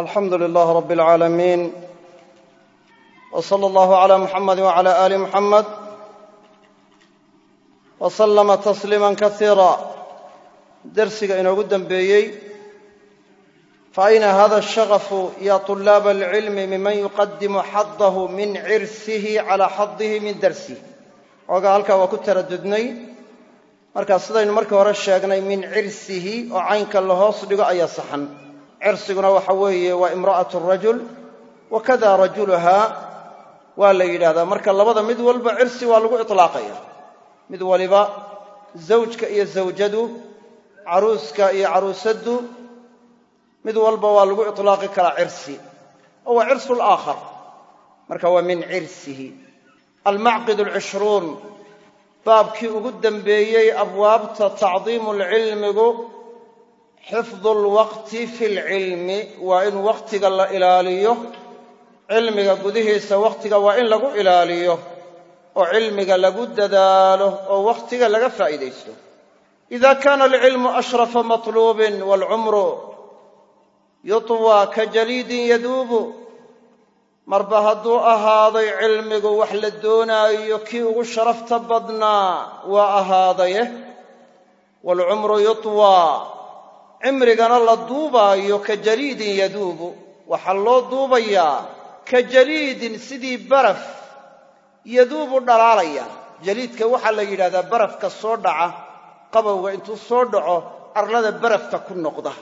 alxamdu lilah rab اlcaalamiin w slى اllahu عlى muxamadi wعlى ali muxamed w slama tasliima kasiira dersiga inoogu dembeeyey faayna hada الshagafu ya طulaaba اlcilmi miman yuqadimu xadahu min cirsihi calى xadihi min darsihi oogaa halkaa waa ku taradudnay markaa sidaynu markii hore sheegnay min cirsihi oo caynka la hoos dhigo ayaa saxan cirsiguna waxa weeye waa imra'atu rajul wakada rajuluhaa waa la yidhahdaa marka labada mid walba cirsi waa lagu itlaaqaya. Mid waliba zawjka iyo zawjadu caruuska iyo caruusaddu mid walba waa lagu itlaaqi karaa cirsi. Oo waa cirsu laakhar marka waa min cirsihi. Almacqid alcishruun baabkii ugu dembeeyey abwaabta tacdiimu lcilmigu xifdu lwaqti fi lcilmi waa in wakhtiga la ilaaliyo cilmiga gudihiisa wakhtiga waa in lagu ilaaliyo oo cilmiga lagu dadaalo oo wakhtiga laga faa'iidaysto. Ida kana alcilmu ashrafa matluubin waalcumru yutwaa ka jaliidin yaduubu marba hadduu ahaaday cilmigu wax la doonaayo kii ugu sharafta badnaa waa ahaadaye cimrigana la duubaayo ka jaliidin yaduubu. Waxaa loo duubayaa ka jaliidin sidii baraf yaduubu dhalaalaya. Jaliidka waxaa la yidhahdaa barafka soo dhaca qabowga intuu soo dhaco arlada barafka ku noqda.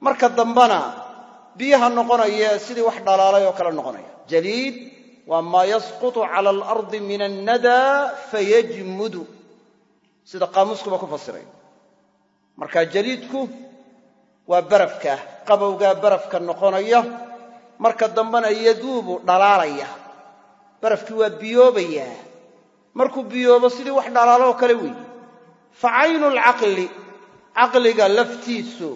Marka dambana biyaha noqonaya sidii wax dhalaalay oo kale noqonaya. Jaliid waa maa yasqutu cala alardi min annadaa fayajmudu. Sida qaamuuskuba ku fasiray. Marka jaliidku waa barafka qabowgaa barafka noqonaya marka dambena yaduubu dhalaalaya. Barafkii waa biyoobayaa. Markuu biyoobo sidii wax dhalaaloo kale weeye fa caynu lcaqli caqliga laftiisu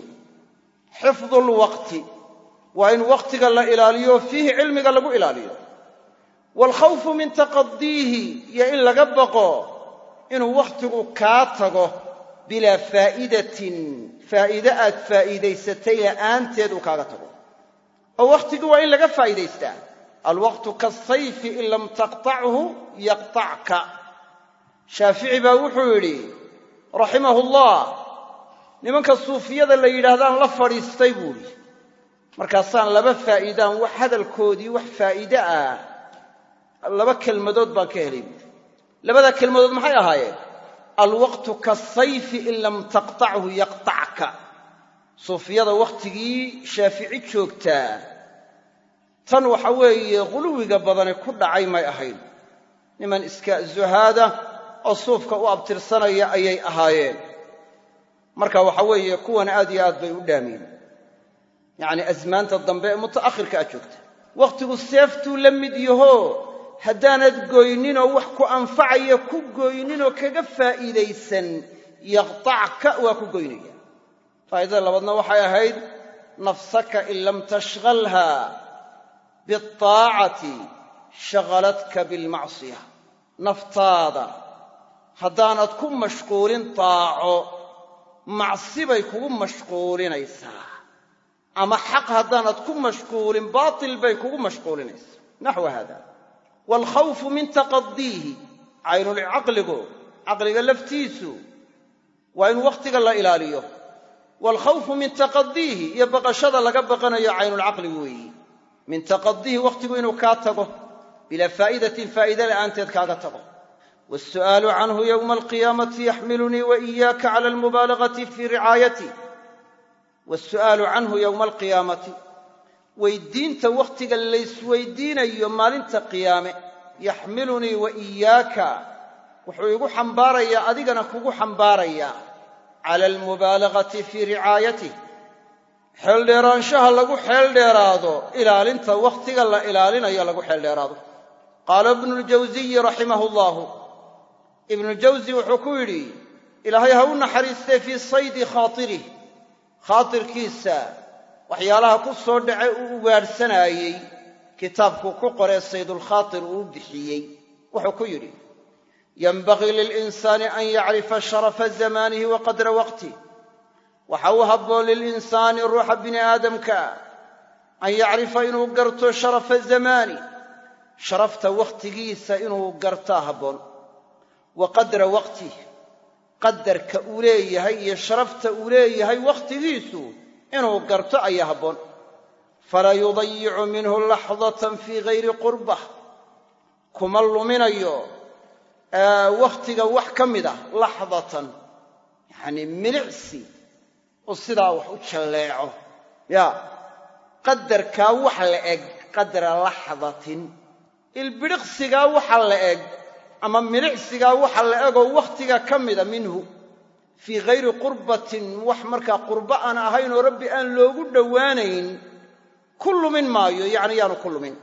xifdu lwaqti waa in wakhtiga la ilaaliyo fiihi cilmiga lagu ilaaliyo. Waalkhawfu min taqadiihi iyo in laga baqo inuu wakhtigu kaa tago bilaa faa'idatin faa'iide aad faa'iidaysatay la'aanteed uu kaaga tago. Oo wakhtigii waa in laga faa'iidaystaa. Alwaqtu kaasayfi in lam taqtachu yaqtacka shaafici baa wuxuu yidhi raximahu llah nimanka suufiyada la yidhaahdaan la fadhiistay buu idhi markaasaan laba faa'iidaan wax hadalkoodii wax faa'iide ah laba kelmadood baan ka helay buuri labada kelmadood maxay ahaayeen alwaqtu kaasayfi in lam taqtachu yaqtacka suufiyada wakhtigii shaafici joogtaa tan waxa weeye quluwiga badani ku dhacay may ahayn. Niman iska zuhaada oo suufka u abtirsanaya ayay ahaayeen. Marka waxa weeye kuwan aad iyo aad bay u dhaameen yacnii asmaanta dambe ee muta'akhirka a joogta. Wakhtigu seeftuu la mid yaho haddaanad goyninoo wax ku anfacaya ku goyninoo kaga faa'iidaysan yaqtacka waa ku goynaya. Faa'idada labaadna waxay ahayd nafsaka in lam tashghalha biaacati shaghaladka bilmacsiya. Naftaada haddaanad ku mashquulin taaco macsi bay kugu mashquulinaysaa. Ama xaq haddaanad ku mashquulin baatil bay kugu mashquulinaysaa. Naxwa haada waalkhawfu min taqadiihi caynulcaqligu caqliga laftiisu waa in wakhtiga la ilaaliyo waalkhawfu min taqadiihi iyo baqashada laga baqanayo caynulcaqligu weeyi min taqadiihi wakhtigu inuu kaa tago bilaa faa'idatin faa'ide la'aanteed kaaga tago waalsu'aalu canhu yowma alqiyaamati yaxmilunii wa iyaaka cala almubaalagati fii ricaayati waalsu'aalu canhu yowma alqiyaamati weydiinta wakhtiga laysweydiinayo maalinta qiyaame. Yaxmilunii wa iyaaka. Wuxuu igu xambaarayaa adigana kugu xambaarayaa cala almubaalagati fii ricaayatih xeeldheeraanshaha lagu xeeldheeraado ilaalinta wakhtiga la ilaalinayo lagu xeeldheeraado qaala ibnuljawsiyi raximahu llaahu ibnuljawsi wuxuu ku yidhi ilaahay ha u naxariistee fii saydi khaatirih khaatirkiisa waxyaalaha ku soo dhace uu ugaadhsanaayey kitaabkuu ku qoree saydulkhaatir uu bixiyey. Wuxuu ku yidhi yenbagii lilinsaani an yacrifa sharafa zamaanihi wa qadra waqtih waxa u habboon lilinsaani ruuxa bini aadamka an yacrifa inuu garto sharafa zamaani. Sharafta wakhtigiisa inuu gartaa habboon. Wa qadra waqtih qadarka uu leeyahay iyo sharafta uu leeyahay wakhtigiisu inuu garto ayaa habboon. Falaa yudayicu minhu laxdatan fii hayri qurbah. Kuma luminayo wakhtiga wax ka mid ah laxdatan yacanii milicsi oo sidaa wax u jalleeco. Ya qadarkaa wax la eg qadra laxdatin. Ilbidhiqsigaa waxa la eg ama milicsigaa waxa la egoo wakhtiga ka mida minhu fii hayri qurbatin wax markaa qurbo aan ahayn oo rabbi aan loogu dhowaanayn ku lumin maayo yacni yaanu ku lumin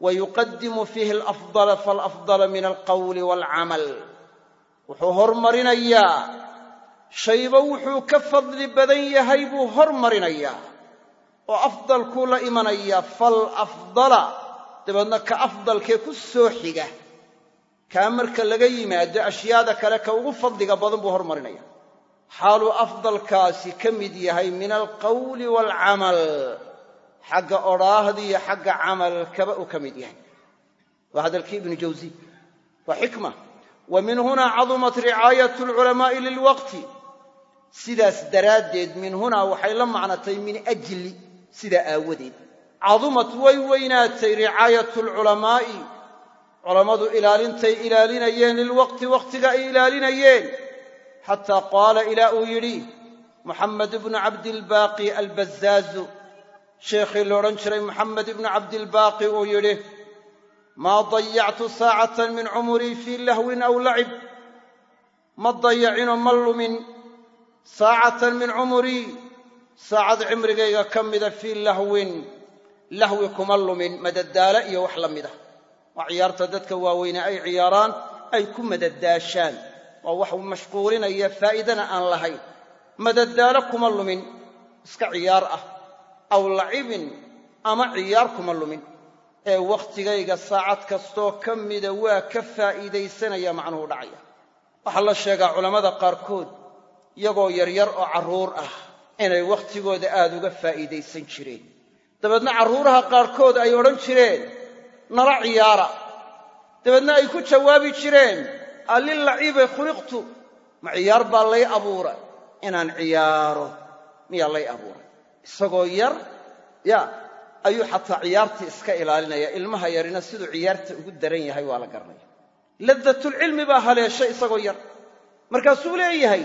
wa yuqadimu fiihi alafdala faalafdala min alqawli waalcamal wuxuu hormarinayaa. Shayba wuxuu ka fadli badan yahay buu hormarinayaa. Oo afdalkuu la imanayaa falafdala. Dabeedna ka afdalkee ku soo xiga. Kaa marka laga yimaado ashyaada kale ka ugu fadliga badan buu hormarinaya xaaluu afdalkaasi ka mid yahay min alqawli waalcamal xagga odhaahdiiyo xagga camalkaba uu ka mid yahay. Waa hadalkii ibnu jawsi waa xikma. Wa min hunaa cadumat ricaayat alculamaa'i lilwaqti sidaas daraaddeed min hunaa waxay la macnatay min ajli sidaa aawadeed. Cadumat way weynaatay ricaayatu alculamaa'i culammadu ilaalintay ilaalinayeen lilwaqti wakhtiga ay ilaalinayeen xataa qaala ilaa uu yidhi muxamed ibnu cabdilbaaqi albazaazu sheekhii la odhan jiray moxamed ibnu cabdilbaaqi uu yidhi maa dayactu saacatan min cumurii fii lahwin aw lacib ma dayacinoo ma lumin saacatan min cumurii saacad cimrigayga ka mida fii lahwin lahwi kuma lumin madadaalo iyo wax la mida waa ciyaarta dadka waaweyne ay ciyaaraan ay ku madadaashaan waa wax mashquulinaya faa'iidana aan lahayn. Madadaalo kuma lumin iska ciyaar ah aw lacibin ama ciyaar kuma lumin. Ee wakhtigayga saacad kastoo ka mida waa ka faa'iidaysanaya macnuhu dhacaya. Waxaa la sheegaa culammada qaarkood iyagoo yaryar oo carruur ah inay wakhtigooda aad uga faa'iidaysan jireen. Dabeedna carruuraha qaarkood ay odhan jireen nala ciyaara. Dabeedna ay ku jawaabi jireen allilaciibe khuliqtu ma ciyaar baa lay abuuray. Inaan ciyaaro miyaa lay abuuray. Isagoo yar ya ayuu xataa ciyaartii iska ilaalinaya. Ilmaha yarina siduu ciyaarta ugu daran yahay waa la garanaya ladatulcilmi baa haleeshay isagoo yar. Markaasuu leeyahay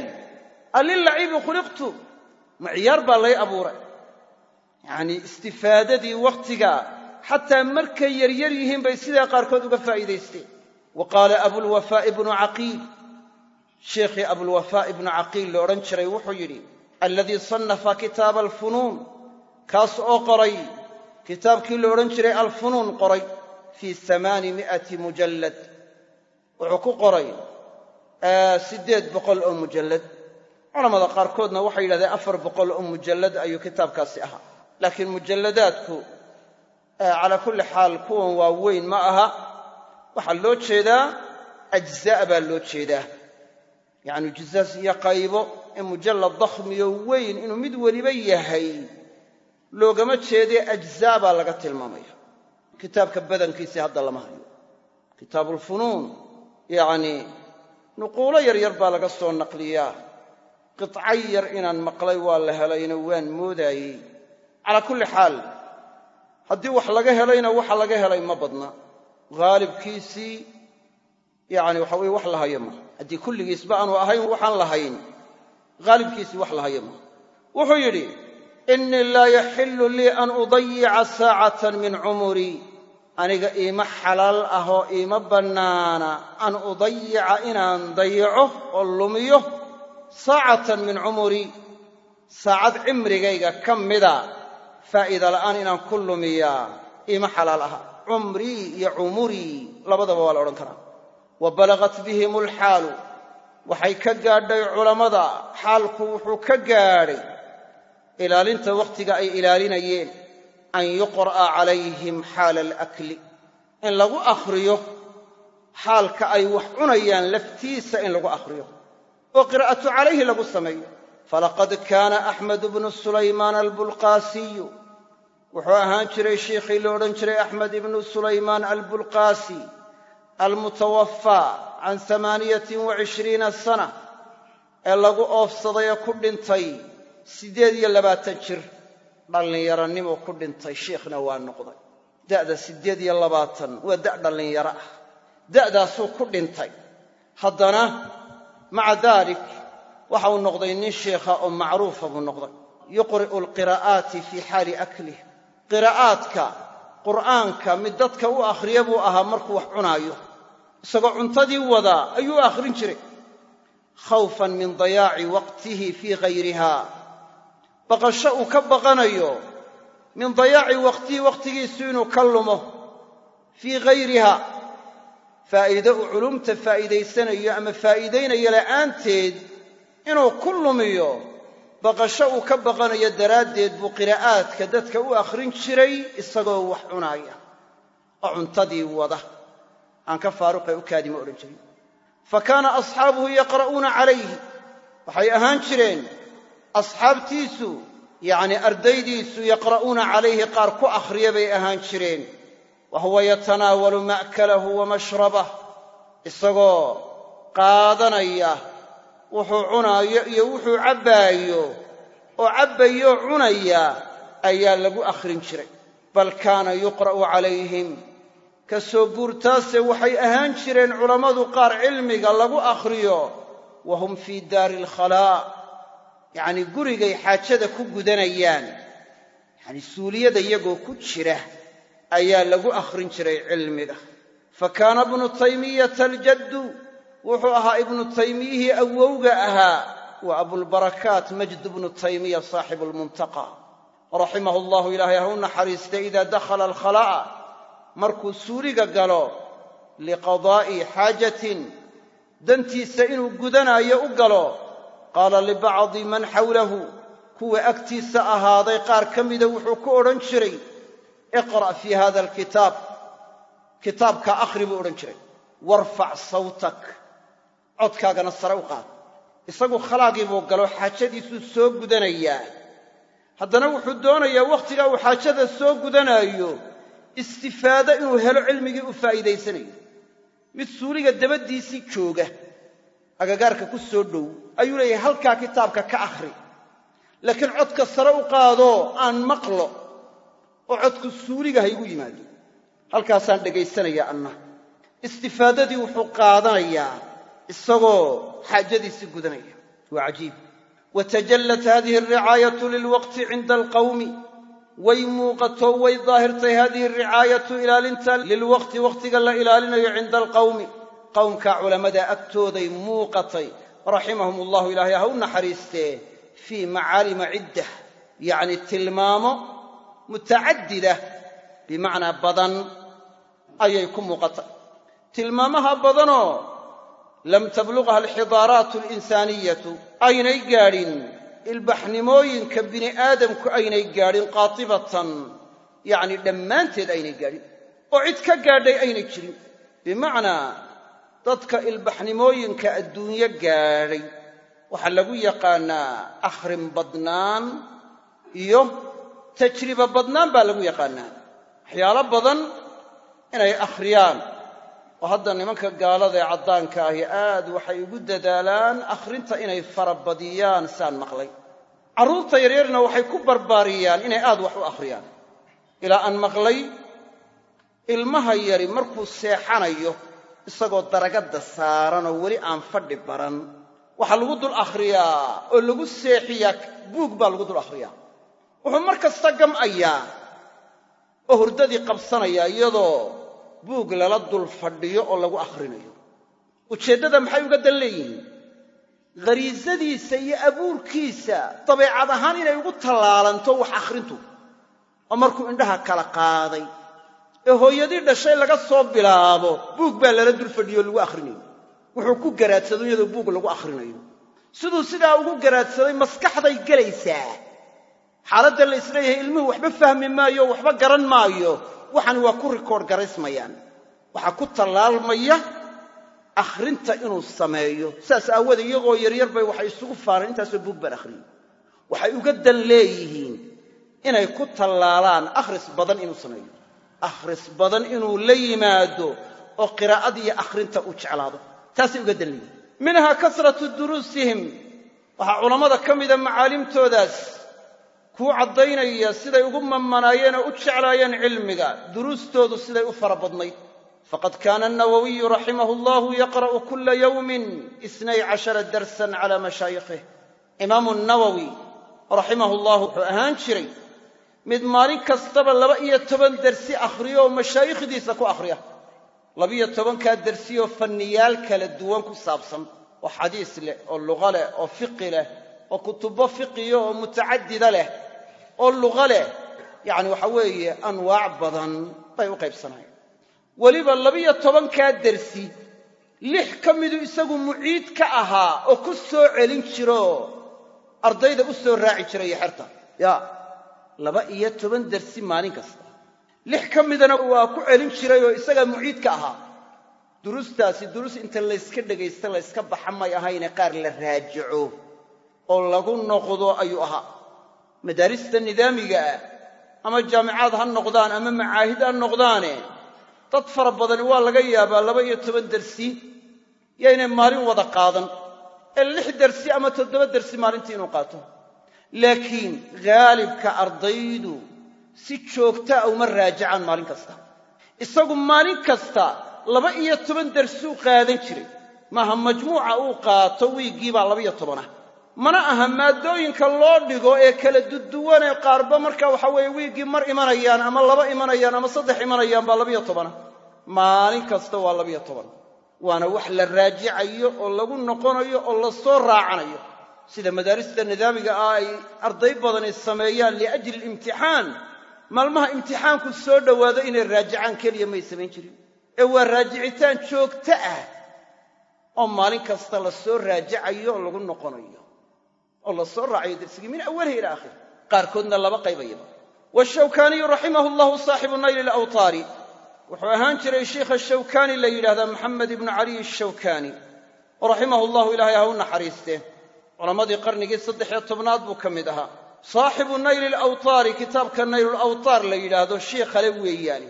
allilaciibi khuliqtu ma ciyaar baa lay abuuray. Yacnii istifaadadii wakhtiga xataa markay yaryar yihiin bay sidaa qaarkood uga faa'iidaysteen wa qaala abulwafaa ibnu caqiil sheikhii abulwafaa ibnu caqiil la odhan jiray wuxuu yidhi aladii sannafa kitaaba alfunuun kaas oo qoray. Kitaabkii la odhan jiray alfunuun qoray. Fii amaani mi'ati mujallad. Wuxuu ku qoray siddeed boqol oo mujallad. Culammada qaarkoodna waxay yidhahdeen afar boqol oo mujallad ayuu kitaabkaasi ahaa. Laakiin mujalladaadku calaa kulli xaal kuwan waaweyn ma aha waxaa loo jeedaa ajzaa baa loo jeedaa. Yacni juzaas iyo qaybo in mujallad dakhmiyo weyn inuu mid weliba yahay loogama jeedee ajzaa baa laga tilmaamaya. Kitaabka badankiisii hadda lama hayo. Kitaabulfunuun yacnii nuquulo yaryar baa laga soo naqliyaa. Qitca yar inaan maqlay waa la helayna waan moodaayey calaa kulli xaal haddii wax laga helayna waxa laga helay ma badna haalibkiisii yacni waxa weye wax la hayo maaha haddii kulligiisba aanu ahayn waxaan lahayn. Haalibkiisii wax la hayo maaha wuxuu yidhi innii laa yaxillu lii an udayica saacatan min cumurii aniga iima xalaal ah oo iima bannaana. An udayica inaan dayico oo lumiyo saacatan min cumurii saacad cimrigayga ka mida faa'iida la'aan inaan ku lumiyaa. Iima xalaal aha cumrii iyo cumurii labadaba waa la odhan karaa. Wa balagat bihim alxaalu waxay ka gaadhay culammada xaalku wuxuu ka gaadhay. Ilaalinta wakhtiga ay ilaalinayeen an yuqra'a calayhim xaala alakli. In lagu akhriyo xaalka ay wax cunayaan laftiisa in lagu akhriyo. Oo qiraa'atu calayhi lagu sameeyo. Falaqad kaana axmed bnu sulaymaan albulqaasiyu wuxuu ahaan jiray sheikhii la odhan jiray axmed ibnu sulaymaan albulqaasi almutawafaa can amaaniyatin wa cishriina sana ee lagu oofsaday ee ku dhintay siddeed iyo labaatan jir. Dhallinyaranimo ku dhintay sheikhna waa noqday. Da'da siddeed iyo labaatan waa da' dhallinyaro ah. Da'daasuu ku dhintay. Haddana maca daalik waxa uu noqday nin sheikha oo macruufa buu noqday. Yuqri'u alqiraa'aati fii xaali aklih qiraa'aadka qur'aanka mid dadka u akhriya buu ahaa markuu wax cunaayo. Isagoo cuntadii wadaa ayuu u akhrin jiray. Khawfan min dayaaci waqtihi fii hayriha baqasho uu ka baqanayo min dayaaci waqtihi wakhtigiisu inuu ka lumo. Fii hayriha faa'iide uu culumta faa'iidaysanayo ama faa'iidaynayo la'aanteed inuu ku lumiyo baqasho uu ka baqanayo daraaddeed buu qiraa'aadka dadka u akhrin jiray isagoo wax cunaaya oo cuntadii wada. Aan ka faaruqe u kaadima odhan jirin. Fa kaana asxaabuhu yaqra'uuna calayhi. Waxay ahaan jireen asxaabtiisu yacnii ardaydiisu yaqra'uuna calayhi qaar ku akhriya bay ahaan jireen. Wa huwa yatanaawalu ma'kalahu wa mashrabah. Isagoo qaadanaya wuxuu cunaayo iyo wuxuu cabbaayo. oo cabbayoo cunaya ayaa lagu akhrin jiray. Bal kaana yuqra'u calayhim. Ka soo guurtaase waxay ahaan jireen culammadu qaar cilmiga lagu akhriyo. Wa hum fii daari alkhalaa' yacnii gurigay xaajada ku gudanayaan. Yacnii suuliyada iyagoo ku jira ayaa lagu akhrin jiray cilmiga. Fa kaana ibnu taymiyata aljaddu wuxuu ahaa ibnu taymiyihii awowga ahaa. Waa abulbarakaat majd bnu taymiya saaxibu lmuntaqa raximahu allahu ilaahay ha u naxariistay idaa dakhala alkhalaa'a. Markuu suuliga galo liqadaa'i xaajatin dantiisa inuu gudanaayo u galo qaala libacdi man xawlahu. Kuwa agtiisa ahaaday qaar ka mida wuxuu ku odhan jiray iqra' fii hada alkitaab. Kitaabka akhri buu odhan jiray. Warfac sawtak codkaagana sare u qaad. Isagu khalaagii buu galo xaajadiisuu soo gudanayaa haddana wuxuu doonayaa wakhtigaa uu xaajada soo gudanaayo istifaado inuu helo cilmigii u faa'iidaysanayo. Mid suuliga dabaddiisii jooga agagaarka ku soo dhow ayuu leeyahay halkaa kitaabka ka akhri. Laakiin codka sare u qaadoo aan maqlo oo codku suuliga ha igu yimaado. Halkaasaan dhegaysanaya anna. Istifaadadii wuxuu qaadanayaa isagoo xaajadiisii gudanaya. Waa cajiib. Watajallat hadihi alricaayatu lilwaqti cinda alqawmi. Way muuqatoo way daahirtay hadihi alricaayatu ilaalinta lilwaqti wakhtiga la ilaalinayo cinda alqawmi. Qowmka culammada agtooday muuqatay. Raximahum allahu ilaahay ha u naxariistee fii macaalima ciddah yacni tilmaamo mutacadida bimacnaa badan ayay ku muuqatay. Tilmaamaha badanoo lam tabluqha alxidaaraatu alinsaaniyatu aynay gaadhin. Ilbaxnimooyinka bini aadamku aynay gaadhin qaatibatan. Yacni dhammaanteed aynay gaadhin. Oo cid ka gaadhay aynay jirin. Bimacnaa dadka ilbaxnimooyinka adduunyo gaadhay. Waxaa lagu yaqaannaa akhrin badnaan iyo tajriba badnaan baa lagu yaqaannaa waxyaalo badan inay akhriyaan oo hadda nimanka gaalada ee caddaanka ahi aad waxay ugu dadaalaan akhrinta inay farabadiyaan saan maqlay. Carruurta yaryarna waxay ku barbaariyaan inay aad wax u akhriyaan. Ilaa aan maqlay ilmaha yari markuu seexanayo isagoo daragadda saaran oo weli aan fadhi baran waxaa lagu dul akhriyaa oo lagu seexiyaa buug baa lagu dul akhriyaa. Wuxuu mar kasta gam'ayaa oo hurdadii qabsanayaa iyadoo buug lala dul fadhiyo oo lagu akhrinayo. Ujeeddada maxay uga dan leeyihiin? Khariisadiisa iyo abuurkiisa dabeecad ahaan inay ugu tallaalanto wax akhrintu. Oo markuu indhaha kala qaaday. Ee hooyadii dhashay laga soo bilaabo buug baa lala dul fadhiyo lagu akhrinayo. Wuxuu ku garaadsado iyadoo buug lagu akhrinayo. Siduu sidaa ugu garaadsaday maskaxday gelaysaa xaaladda la is leeyahay ilmuhu waxba fahmi maayo waxba garan maayo. Waxani waa ku rikoodh garaysmayaan. Waxaa ku tallaalmaya akhrinta inuu sameeyo. Saas aawoodee iyagoo yaryar bay waxay isugu faaneen intaasoo buug baan akhriyey waxay uga dan leeyihiin inay ku tallaalaan akhris badan inuu sameeyo. Akhris badan inuu la yimaado oo qiraa'adiiyo akhrinta uu jeclaado. Taasay uga dalliyiin minhaa kasratu duruusihim. Waxaa culammada ka mida macaalimtoodaas kuu caddaynaya siday ugu mamanaayeen oo u jeclaayeen cilmiga duruustoodu siday u fara badnayd. Faqad kaana annawowiyu raximahu allahu yaqra'u kula yawmin isnay cashara darsan cala mashaayikhih imaamu nawowi raximahu llahu wuxuu ahaan jiray mid maalin kastaba laba iyo toban dersi akhriyo oo mashaayikhdiisa ku akhriya. Labiyo tobankaa dersiyoo fanniyaal kala duwan ku saabsan oo xadiis leh oo luqa leh oo fiqi leh oo kutubo fiqiya oo mutacadida leh oo luqa leh yacni waxa weeye anwaac badan bay u qaybsanayan weliba labiyo tobankaa dersi lix ka miduu isagu muciid ka ahaa oo ku soo celin jiro ardayda u soo raaci jiray xerta. Ya laba iyo toban dersi maalin kasta. Lix ka midana waa ku celin jiray oo isagaa muciid ka ahaa. Duruustaasi duruus inta layska dhegaysta layska baxa may ahayne qaar la raajico oo lagu noqdo ayuu ahaa. Madaarista nidaamiga ah ama jaamicaad ha noqdaan ama macaahid ha noqdaane dad fara badani waa laga yaabaa laba iyo toban dersi yaynay maalin wada qaadan. Ee lix dersi ama toddoba dersi maalintii inuu qaato. Laakiin haalibka ardaydu si joogtaa uma raajacaan maalin kasta. Isagu maalin kasta laba iyo toban dersuu qaadan jiray. Maaha majmuuca uu qaato wiiggiibaa labaiyo tobanah mana aha maaddooyinka loo dhigo ee kala duduwanee qaarba marka waxa weeye wiiggii mar imanayaan ama laba imanayaan ama saddex imanayaan baa labaiyo tobana maalin kasta waa labaiyo toban. Waana wax la raajicayo oo lagu noqonayo oo la soo raacanayo. Sida madaarista nidaamiga ah ay arday badani sameeyaan liajli alimtixaan maalmaha imtixaanku soo dhowaado inay raajicaan keliya may samayn jirin. Ee waa raajicitaan joogto ah oo maalin kasta la soo raajicayo oo lagu noqonayo oo la soo raacayo darsigii min awalihi ila aakhiri. Qaarkoodna laba qaybayaba washawkaaniyu raximahu llahu saaxibu nayli alawtaari. Wuxuu ahaan jiray sheikha shawkaani la yidhahdaa maxamed ibnu caliy ashawkaani raximahu llahu ilaahay ha u naxariiste. Culammadii qarnigii saddex-iyo tobnaad buu ka mid ahaa. Saaxibu nayli alawtaari kitaabka naylulawtaar la yidhaahdo shiikhale weeyaani.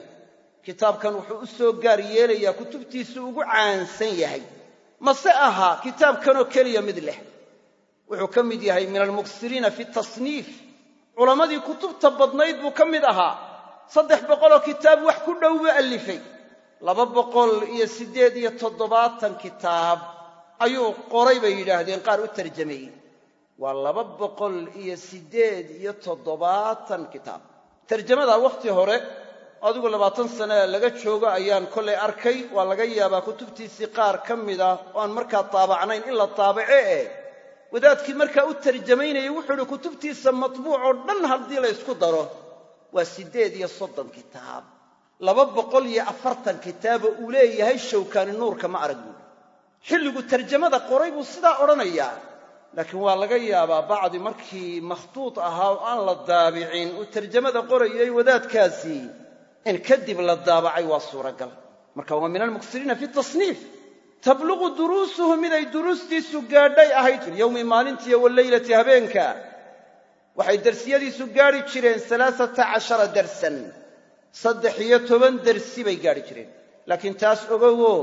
Kitaabkan wuxuu u soo gaar yeelayaa kutubtiisu ugu caansan yahay. Mase ahaa kitaabkanoo keliya mid leh wuxuu ka mid yahay min almuksiriina fi tasniif. Culammadii kutubta badnayd buu ka mid ahaa. Saddex boqoloo kitaab wax ku dhow buu allifay. Laba boqol iyo siddeed iyo toddobaatan kitaab ayuu qoray bay yidhaahdeen qaar u tarjameeyey waa laba boqol iyo siddeed iyo toddobaatan kitaab. Tarjamadaa wakhti hore adigu labaatan sane laga joogo ayaan kollay arkay. Waa laga yaabaa kutubtiisii qaar ka mida oo aan markaa taabacnayn in la taabace eh wadaadkii markaa u tarjamaynayay wuxuu idhi kutubtiisa matbuuc oo dhan haddii la ysku daro waa siddeed iyo soddon kitaab. Laba boqol iyo afartan kitaaboo uu leeyahay shawkaani nuurka ma arag buuli xilligu tarjamada qoray buu sidaa odhanayaa laakiin waa laga yaabaa bacdi markii makhtuud ahaa oo aan la daabicin uu tarjamada qorayay wadaadkaasi in kadib la daabacay waa suuragal. Marka waa min almuksiriina fi tasniif tabluqu duruusuhu miday duruustiisu gaadhay ahayd filyowmi maalintiiyo waleylati habeenka. Waxay dersiyadiisu gaadhi jireen alaasata cashara darsan. Saddex iyo toban dersi bay gaadhi jireen. Laakiin taas ogowo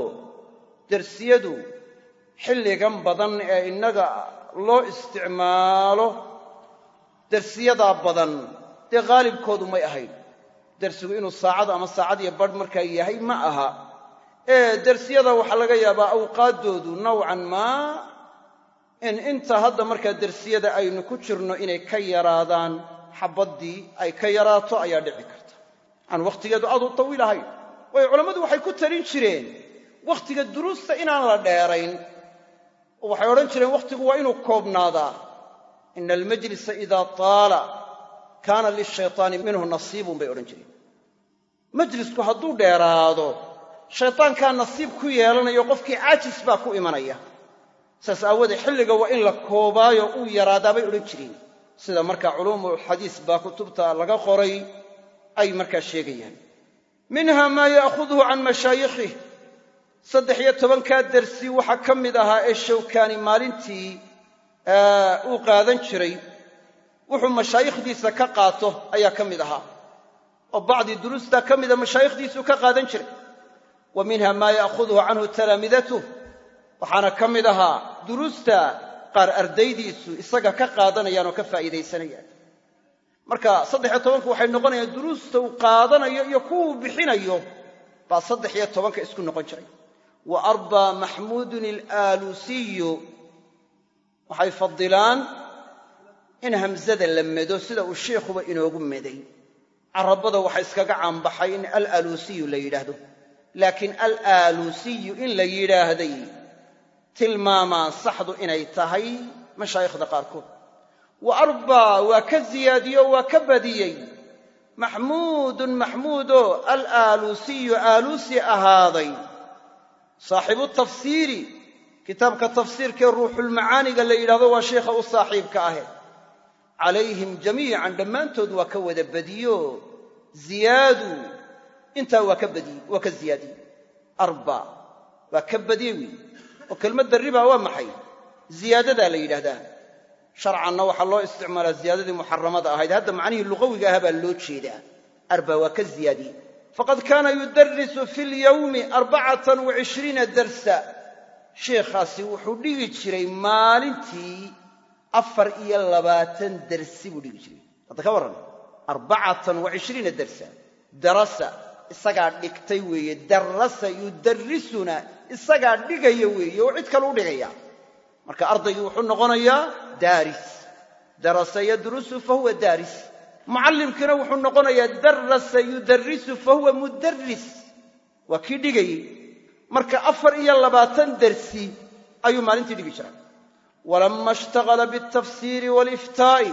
dersiyadu xilligan badan ee innaga loo isticmaalo dersiyadaa badan dee haalibkoodu may ahayn. Dersigu inuu saacad ama saacad iyo badh markaa yahay ma aha ee dersiyada waxaa laga yaabaa awqaaddoodu nowcan maa in inta hadda markaa dersiyada aynu ku jirno inay ka yaraadaan xabaddii ay ka yaraato ayaa dhici karta. Aan wakhtigeedu aad u tawiil ahayn. Waayo culammadu waxay ku talin jireen wakhtiga duruusta inaan la dheerayn. Oo waxay odhan jireen wakhtigu waa inuu koobnaadaa. Ina almajlisa idaa taala kaana lishaytaani minhu nasiibun bay odhan jireen. Majlisku hadduu dheeraado shaytaankaa nasiib ku yeelanayo qofkii caajis baa ku imanaya. Saas aawoodee xilliga waa in la koobaayo uu yaraadaa bay odhan jireen. Sida markaa culuumulxadiis baa kutubta laga qoray ay markaa sheegayaan. Minha maa ya'khuduhu can mashaayikhih saddex iyo tobankaa dersi waxaa ka mid ahaa ee shawkaani maalintii uu qaadan jiray. Wuxuu mashaayikhdiisa ka qaato ayaa ka mid ahaa. Oo bacdii duruustaa ka mida mashaayikhdiisuu ka qaadan jiray wa minha maa ya'khuduhu canhu talaamidatuh waxaana ka mid ahaa duruusta qaar ardaydiisu isaga ka qaadanayaan oo ka faa'iidaysanayaan. Marka saddexiyo tobanku waxay noqonayaan duruusta uu qaadanayo iyo kuwuu bixinayo baa saddex iyo tobanka isku noqon jiray. Wa arbaa maxmuudun ilaaluusiyu waxay fadilaan in hamsada la medo sida uu sheikhuba inoogu meday. Carabada waxa iskaga caanbaxay in alaaluusiyu la yidhaahdo laakiin alaaluusiyu in la yidhaahday tilmaamaan saxdu inay tahay mashaayikhda qaarkood. Wa arbaa waa ka ziyaadiyo waa ka badiyey. Maxmuudun maxmuudoo alaaluusiyu aaluusi ahaaday. Saaxibu tafsiiri kitaabka tafsiirkee ruuxulmacaaniga la yidhahdo waa sheikha u saaxiibka ahe. Calayhim jamiican dhammaantood waa ka wada badiyo. Ziyaadu intaa waa waa ka ziyaadiyey arba waa ka badiyey weyi oo kelmadda riba waa maxay? Ziyaadadaa la yidhaahdaa. Sharcanna waxaa loo isticmaalaa ziyaadadii muxaramada ahayd. Hadda macnihii luqawiga ahaa baa loo jeedaa. Arba waa ka ziyaadiyey faqad kaana yudarisu fi lyawmi arbacatan wacishriina darsa. Sheikhaasi wuxuu dhigi jiray maalintii afar iyo labaatan dersi buu dhigi jiray. Hadda ka warran isagaa dhigtay weeye darasa yudarisuna isagaa dhigaya weeye oo cid kale u dhigaya. Marka ardaygii wuxuu noqonayaa daaris. Darasa yadrusu fahuwa daaris. Mucallimkiina wuxuu noqonayaa darasa yudarisu fahuwa mudaris waa kii dhigayey. Marka afar iyo labaatan dersi ayuu maalintii dhigi jiray. Walamma ishtaghala bialtafsiiri waaliftaa'i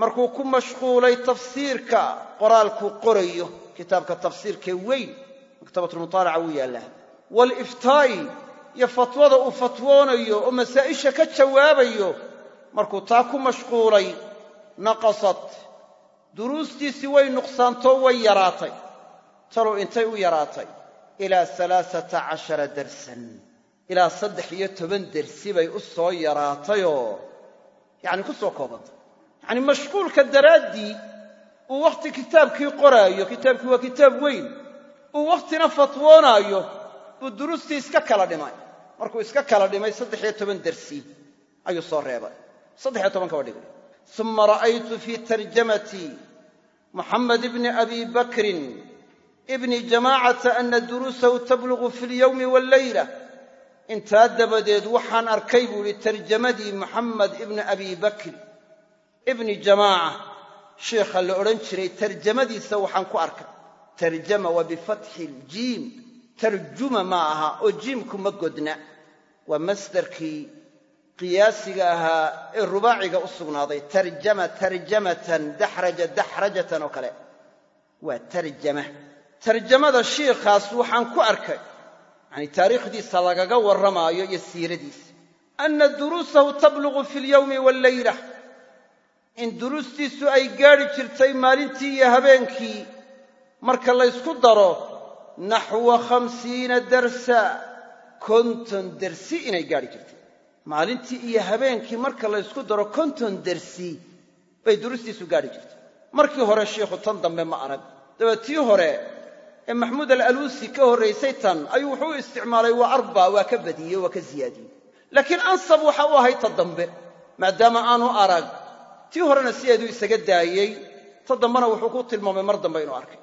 markuu ku mashquulay tafsiirka qoraalkuu qorayo kitaabka tafsiirkee weyn maktabatulmutaalaca wuu yaallaa waaliftaa'i iyo fatwada uu fatwoonayo oo masaa'isha ka jawaabayo markuu taa ku mashquulay naqasat duruustiisii way nuqsaantoo way yaraatay. Talow intay u yaraatay. Ilaa alaasata cashara darsan. Ilaa saddex iyo toban dersi bay u soo yaraatayoo yacni ku soo koobantay. Yacni mashquulka daraaddii uu wakhti kitaabkii qoraayo kitaabkii waa kitaab weyn uu wakhtina fatwoonaayo buu duruustii iska kala dhimay. Markuu iska kala dhimay saddex iyo toban dersi ayuu soo reebay. Saddexiyo tobanka waa dhigay. Uma ra'aytu fii tarjamati muxamed bni abi bakrin ibni jamaacata ana duruusahu tablugu fi lyowmi walleyla intaa dabadeed waxaan arkay buu idhi tarjamadii muxamed ibni abi bakr ibni jamaaca sheikha la odhan jiray tarjamadiisa waxaan ku arkay tarjama waa bifatxi ljiim. Tarjuma ma aha oo jiimku ma godna. Waa masdarkii qiyaasiga ahaa ee rubaaciga u sugnaaday. Tarjama tarjamatan daxraja daxrajatan oo kale. Waa tarjama. Tarjamada shiikhaas waxaan ku arkay. Yacni taariikhdiisa lagaga warramaayo iyo siiradiisa. Anna duruusahu tablugu fi lyowmi walleyla in duruustiisu ay gaadhi jirtay maalintii iyo habeenkii. Marka laysku daro naxwa khamsiina darsa konton dersi inay gaadhi jirtay. Maalintii iyo habeenkii marka laysku daro konton dersi bay duruustiisu gaadhi jirtay. Markii hore shiikhu tan dambe ma arag. Dabeed tii hore ee maxmuud alaluusi ka horraysay tan ayuu wuxuu u isticmaalay waa arba waa ka badiyey waa ka ziyaadiyey. Laakiin ansab waxa u ahayd ta dambe maadaama aanu arag tii horena sideeduu isaga daayey ta dambena wuxuu ku tilmaamay mar dambe inuu arkay.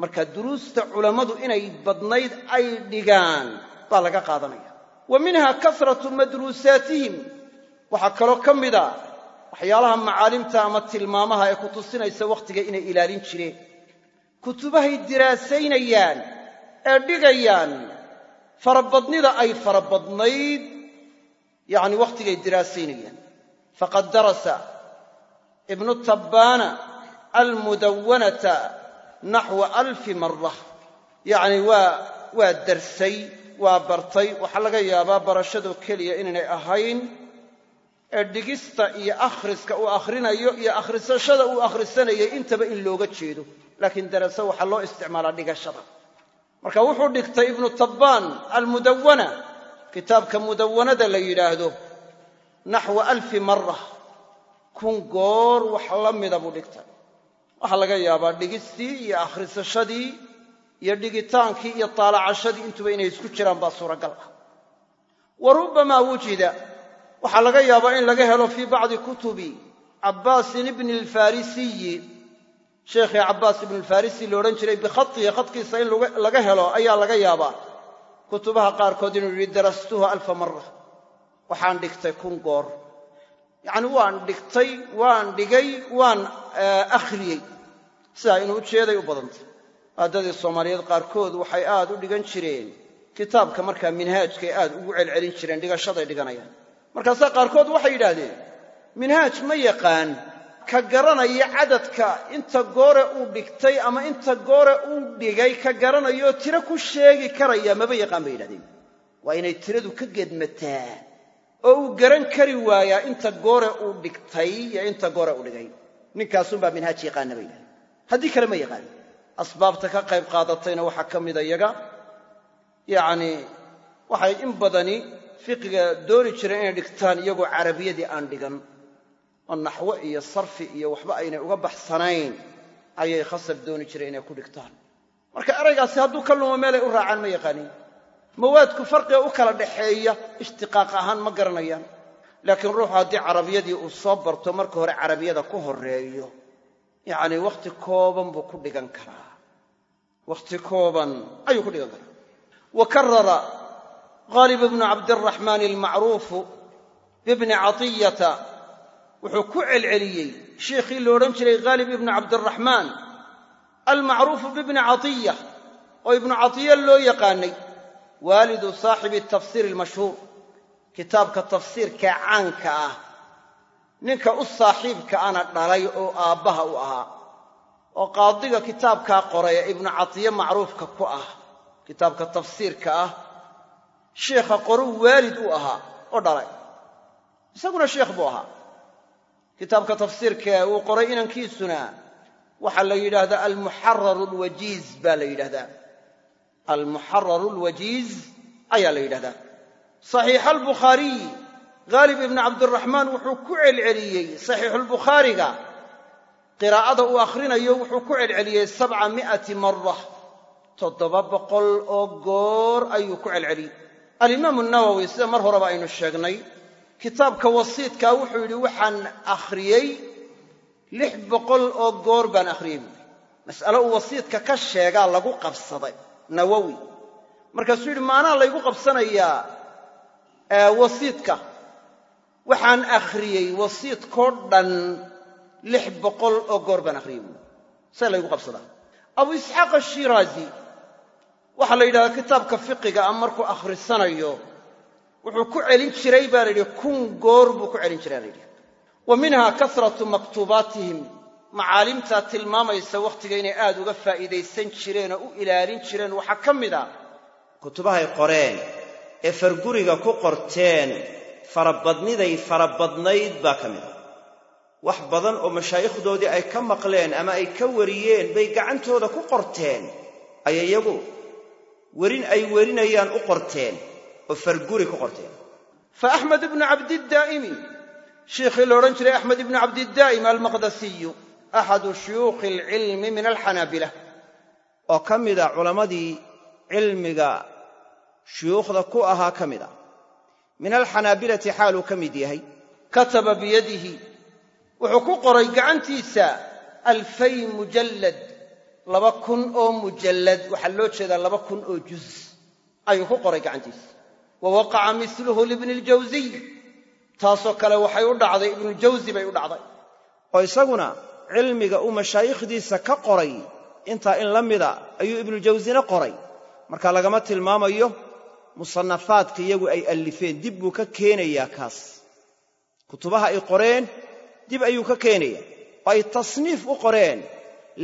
Marka duruusta culammadu inay badnayd ay dhigaan baa laga qaadanaya. Wa minha kasratu madruusaatihim. Waxaa kaloo ka mida waxyaalaha macaalimta ama tilmaamaha ee ku tusinaysa wakhtiga inay ilaalin jireen. Kutubahay diraasaynayaan ee dhigayaan farabadnida ay farabadnayd yacni wakhtigay diraasaynayaan. Faqad darasa ibnu tabbaana almudawanata naxwa alfi mara yacni waa darsay waa bartay. Waxaa laga yaabaa barashadoo keliya inaynay ahayn. Ee dhigista iyo akhriska uu akhrinayo iyo akhrisashada uu akhrisanayay intaba in looga jeedo. Laakiin darase waxaa loo isticmaalaa dhigashada. Marka wuxuu dhigtay ibnu tabbaan almudawana kitaabka mudawanada la yidhaahdo naxwa alfi mara kun goor wax la mida buu dhigtay. Waxaa laga yaabaa dhigistii iyo akhrisashadii iyo dhigitaankii iyo taalacashadii intuba inay isku jiraan baa suuragal ah. Wa rubbamaa wujida waxaa laga yaabaa in laga helo fii bacdi kutubi cabbaasin ibni alfarisiyi. Sheekhii cabbaas ibnu alfarisi la odhan jiray bikhatihi khadkiisa in laga helo ayaa laga yaabaa kutubaha qaarkood inuu yidhi darastuhu alfa mara waxaan dhigtay kun goor yacni waan dhigtay waan dhigay waan akhriyey sidaa inuu ujeeday u badantay. Aaddadii soomaaliyeed qaarkood waxay aad u dhigan jireen. Kitaabka markaa minhaajkay aad ugu celcelin jireen dhigashaday dhiganayaan. Markaasaa qaarkood waxay yidhaahdeen minhaaj ma yaqaan ka garanaya cadadka inta goore uu dhigtay ama inta goore uu dhigay ka garanayoo tiro ku sheegi karaya. Maba yaqaan bay yidhahdeen. Waa inay tiradu ka gedmataa oo uu garan kari waayaa inta goore uu dhigtay iyo inta goore uu dhigay. Ninkaasunbaa minhaaj yaqaana bay yidhahdeen. Haddii kale ma yaqaan asbaabta ka qayb qaadatayna waxaa ka mida iyaga yacnii waxay in badani fiqiga dooni jireen inay dhigtaan iyagoo carabiyadii aan dhigan. Oo naxwo iyo sarfi iyo waxba aynay uga baxsanayn ayay khasab dooni jireen inay ku dhigtaan. Marka eraygaasi hadduu ka lumo meelay u raacaan ma yaqaaniin mawaadku farqiga u kala dhaxeeya ishtiqaaq ahaan ma garanayaan. Laakiin ruuxu haddii carabiyadii uu soo barto marka hore carabiyada ku horreeyo. Yacnii wakhti kooban buu ku dhigan karaa. Wakhti kooban ayuu ku dhigan karaa. Wa karara ghalib ibnu cabdiraxmaan almacruufu bibni catiyata wuxuu ku celceliyey sheikhii la odhan jiray khaalib ibnu cabdiraxmaan almacruufu bibni catiya oo ibnu catiya loo yaqaanay waalidu saaxibi tafsiir almashhuur kitaabka tafsiirka caanka ah ninka u saaxiibka ana dhalay oo aabbaha u ahaa oo qaadiga kitaabkaa qoray ee ibnu catiye macruufka ku ah kitaabka tafsiirka ah sheikha qoruu waalid u ahaa oo dhalay isaguna sheikh buu ahaa kitaabka tafsiirka uu qoray inankiisuna waxaa la yidhaahdaa almuxararu alwajiiz baa la yidhahdaa almuxararu alwajiiz ayaa la yidhahdaa. Saxiixa albukhaariy haalib ibnu cabdiraxmaan wuxuu ku celceliyey saxiixulbukhaariga qiraa'ada uu akhrinayo wuxuu ku celceliyey sabca mi'ati mara toddoba boqol oo goor ayuu ku celceliyey alimaamu nawowi sida mar horeba aynu sheegnay kitaabka wasiidkaa wuxuu yidhi waxaan akhriyey lix boqol oo goor baan akhriyey. Buui mas'ale uu wasiidka ka sheegaa lagu qabsaday nawowi markaasuu yidhi maanaa laygu qabsanayaa wasiidka. Waxaan akhriyey wasiidkoo dhan lix boqol oo goor baan akhriyey buui see laygu qabsadaa. Abu isxaaq ashiraazi waxaa la yidhahdaa kitaabka fiqiga a markuu akhrisanayo wuxuu ku celin jiray baa la yidhi kun goor buu ku celin jiray la yidhi. Wa minha kasratu maktuubaatihim macaalimtaa tilmaamaysa wakhtiga inay aad uga faa'iidaysan jireen oo u ilaalin jireen waxaa ka mid a kutubahay qoreen ee farguriga ku qorteen farabadniday farabadnayd baa ka mid a. Wax badan oo mashaayikhdoodii ay ka maqleen ama ay ka wariyeen bay gacantooda ku qorteen ayay iyagu werin ay werinayaan u qorteen oo farguri ku qorteen. Fa axmed ibnu cabdiddaa'imi sheikhii la odhan jiray axmed ibnu cabdiddaa'im almaqdasiyu axadu shuyuukhi alcilmi min alxanaabila oo ka mida culammadii cilmiga shuyuukhda ku ahaa ka mid a min alxanaabilati xaaluu ka mid yahay kataba biyadihi wuxuu ku qoray gacantiisa alfay mujallad laba kun oo mujallad waxaa loo jeedaa laba kun oo juz ayuu ku qoray gacantiisa wa waqaca miluhu libni ljawsiy taasoo kale waxay u dhacday ibnujawsi bay u dhacday cilmiga uu mashaayikhdiisa ka qoray intaa in la mida ayuu ibnujawsina qoray. Marka lagama tilmaamayo musannafaadka iyagu ay allifeen dib buu ka keenayaa kaas. Kutubaha ay qoreen dib ayuu ka keenaya oo ay tasniif u qoreen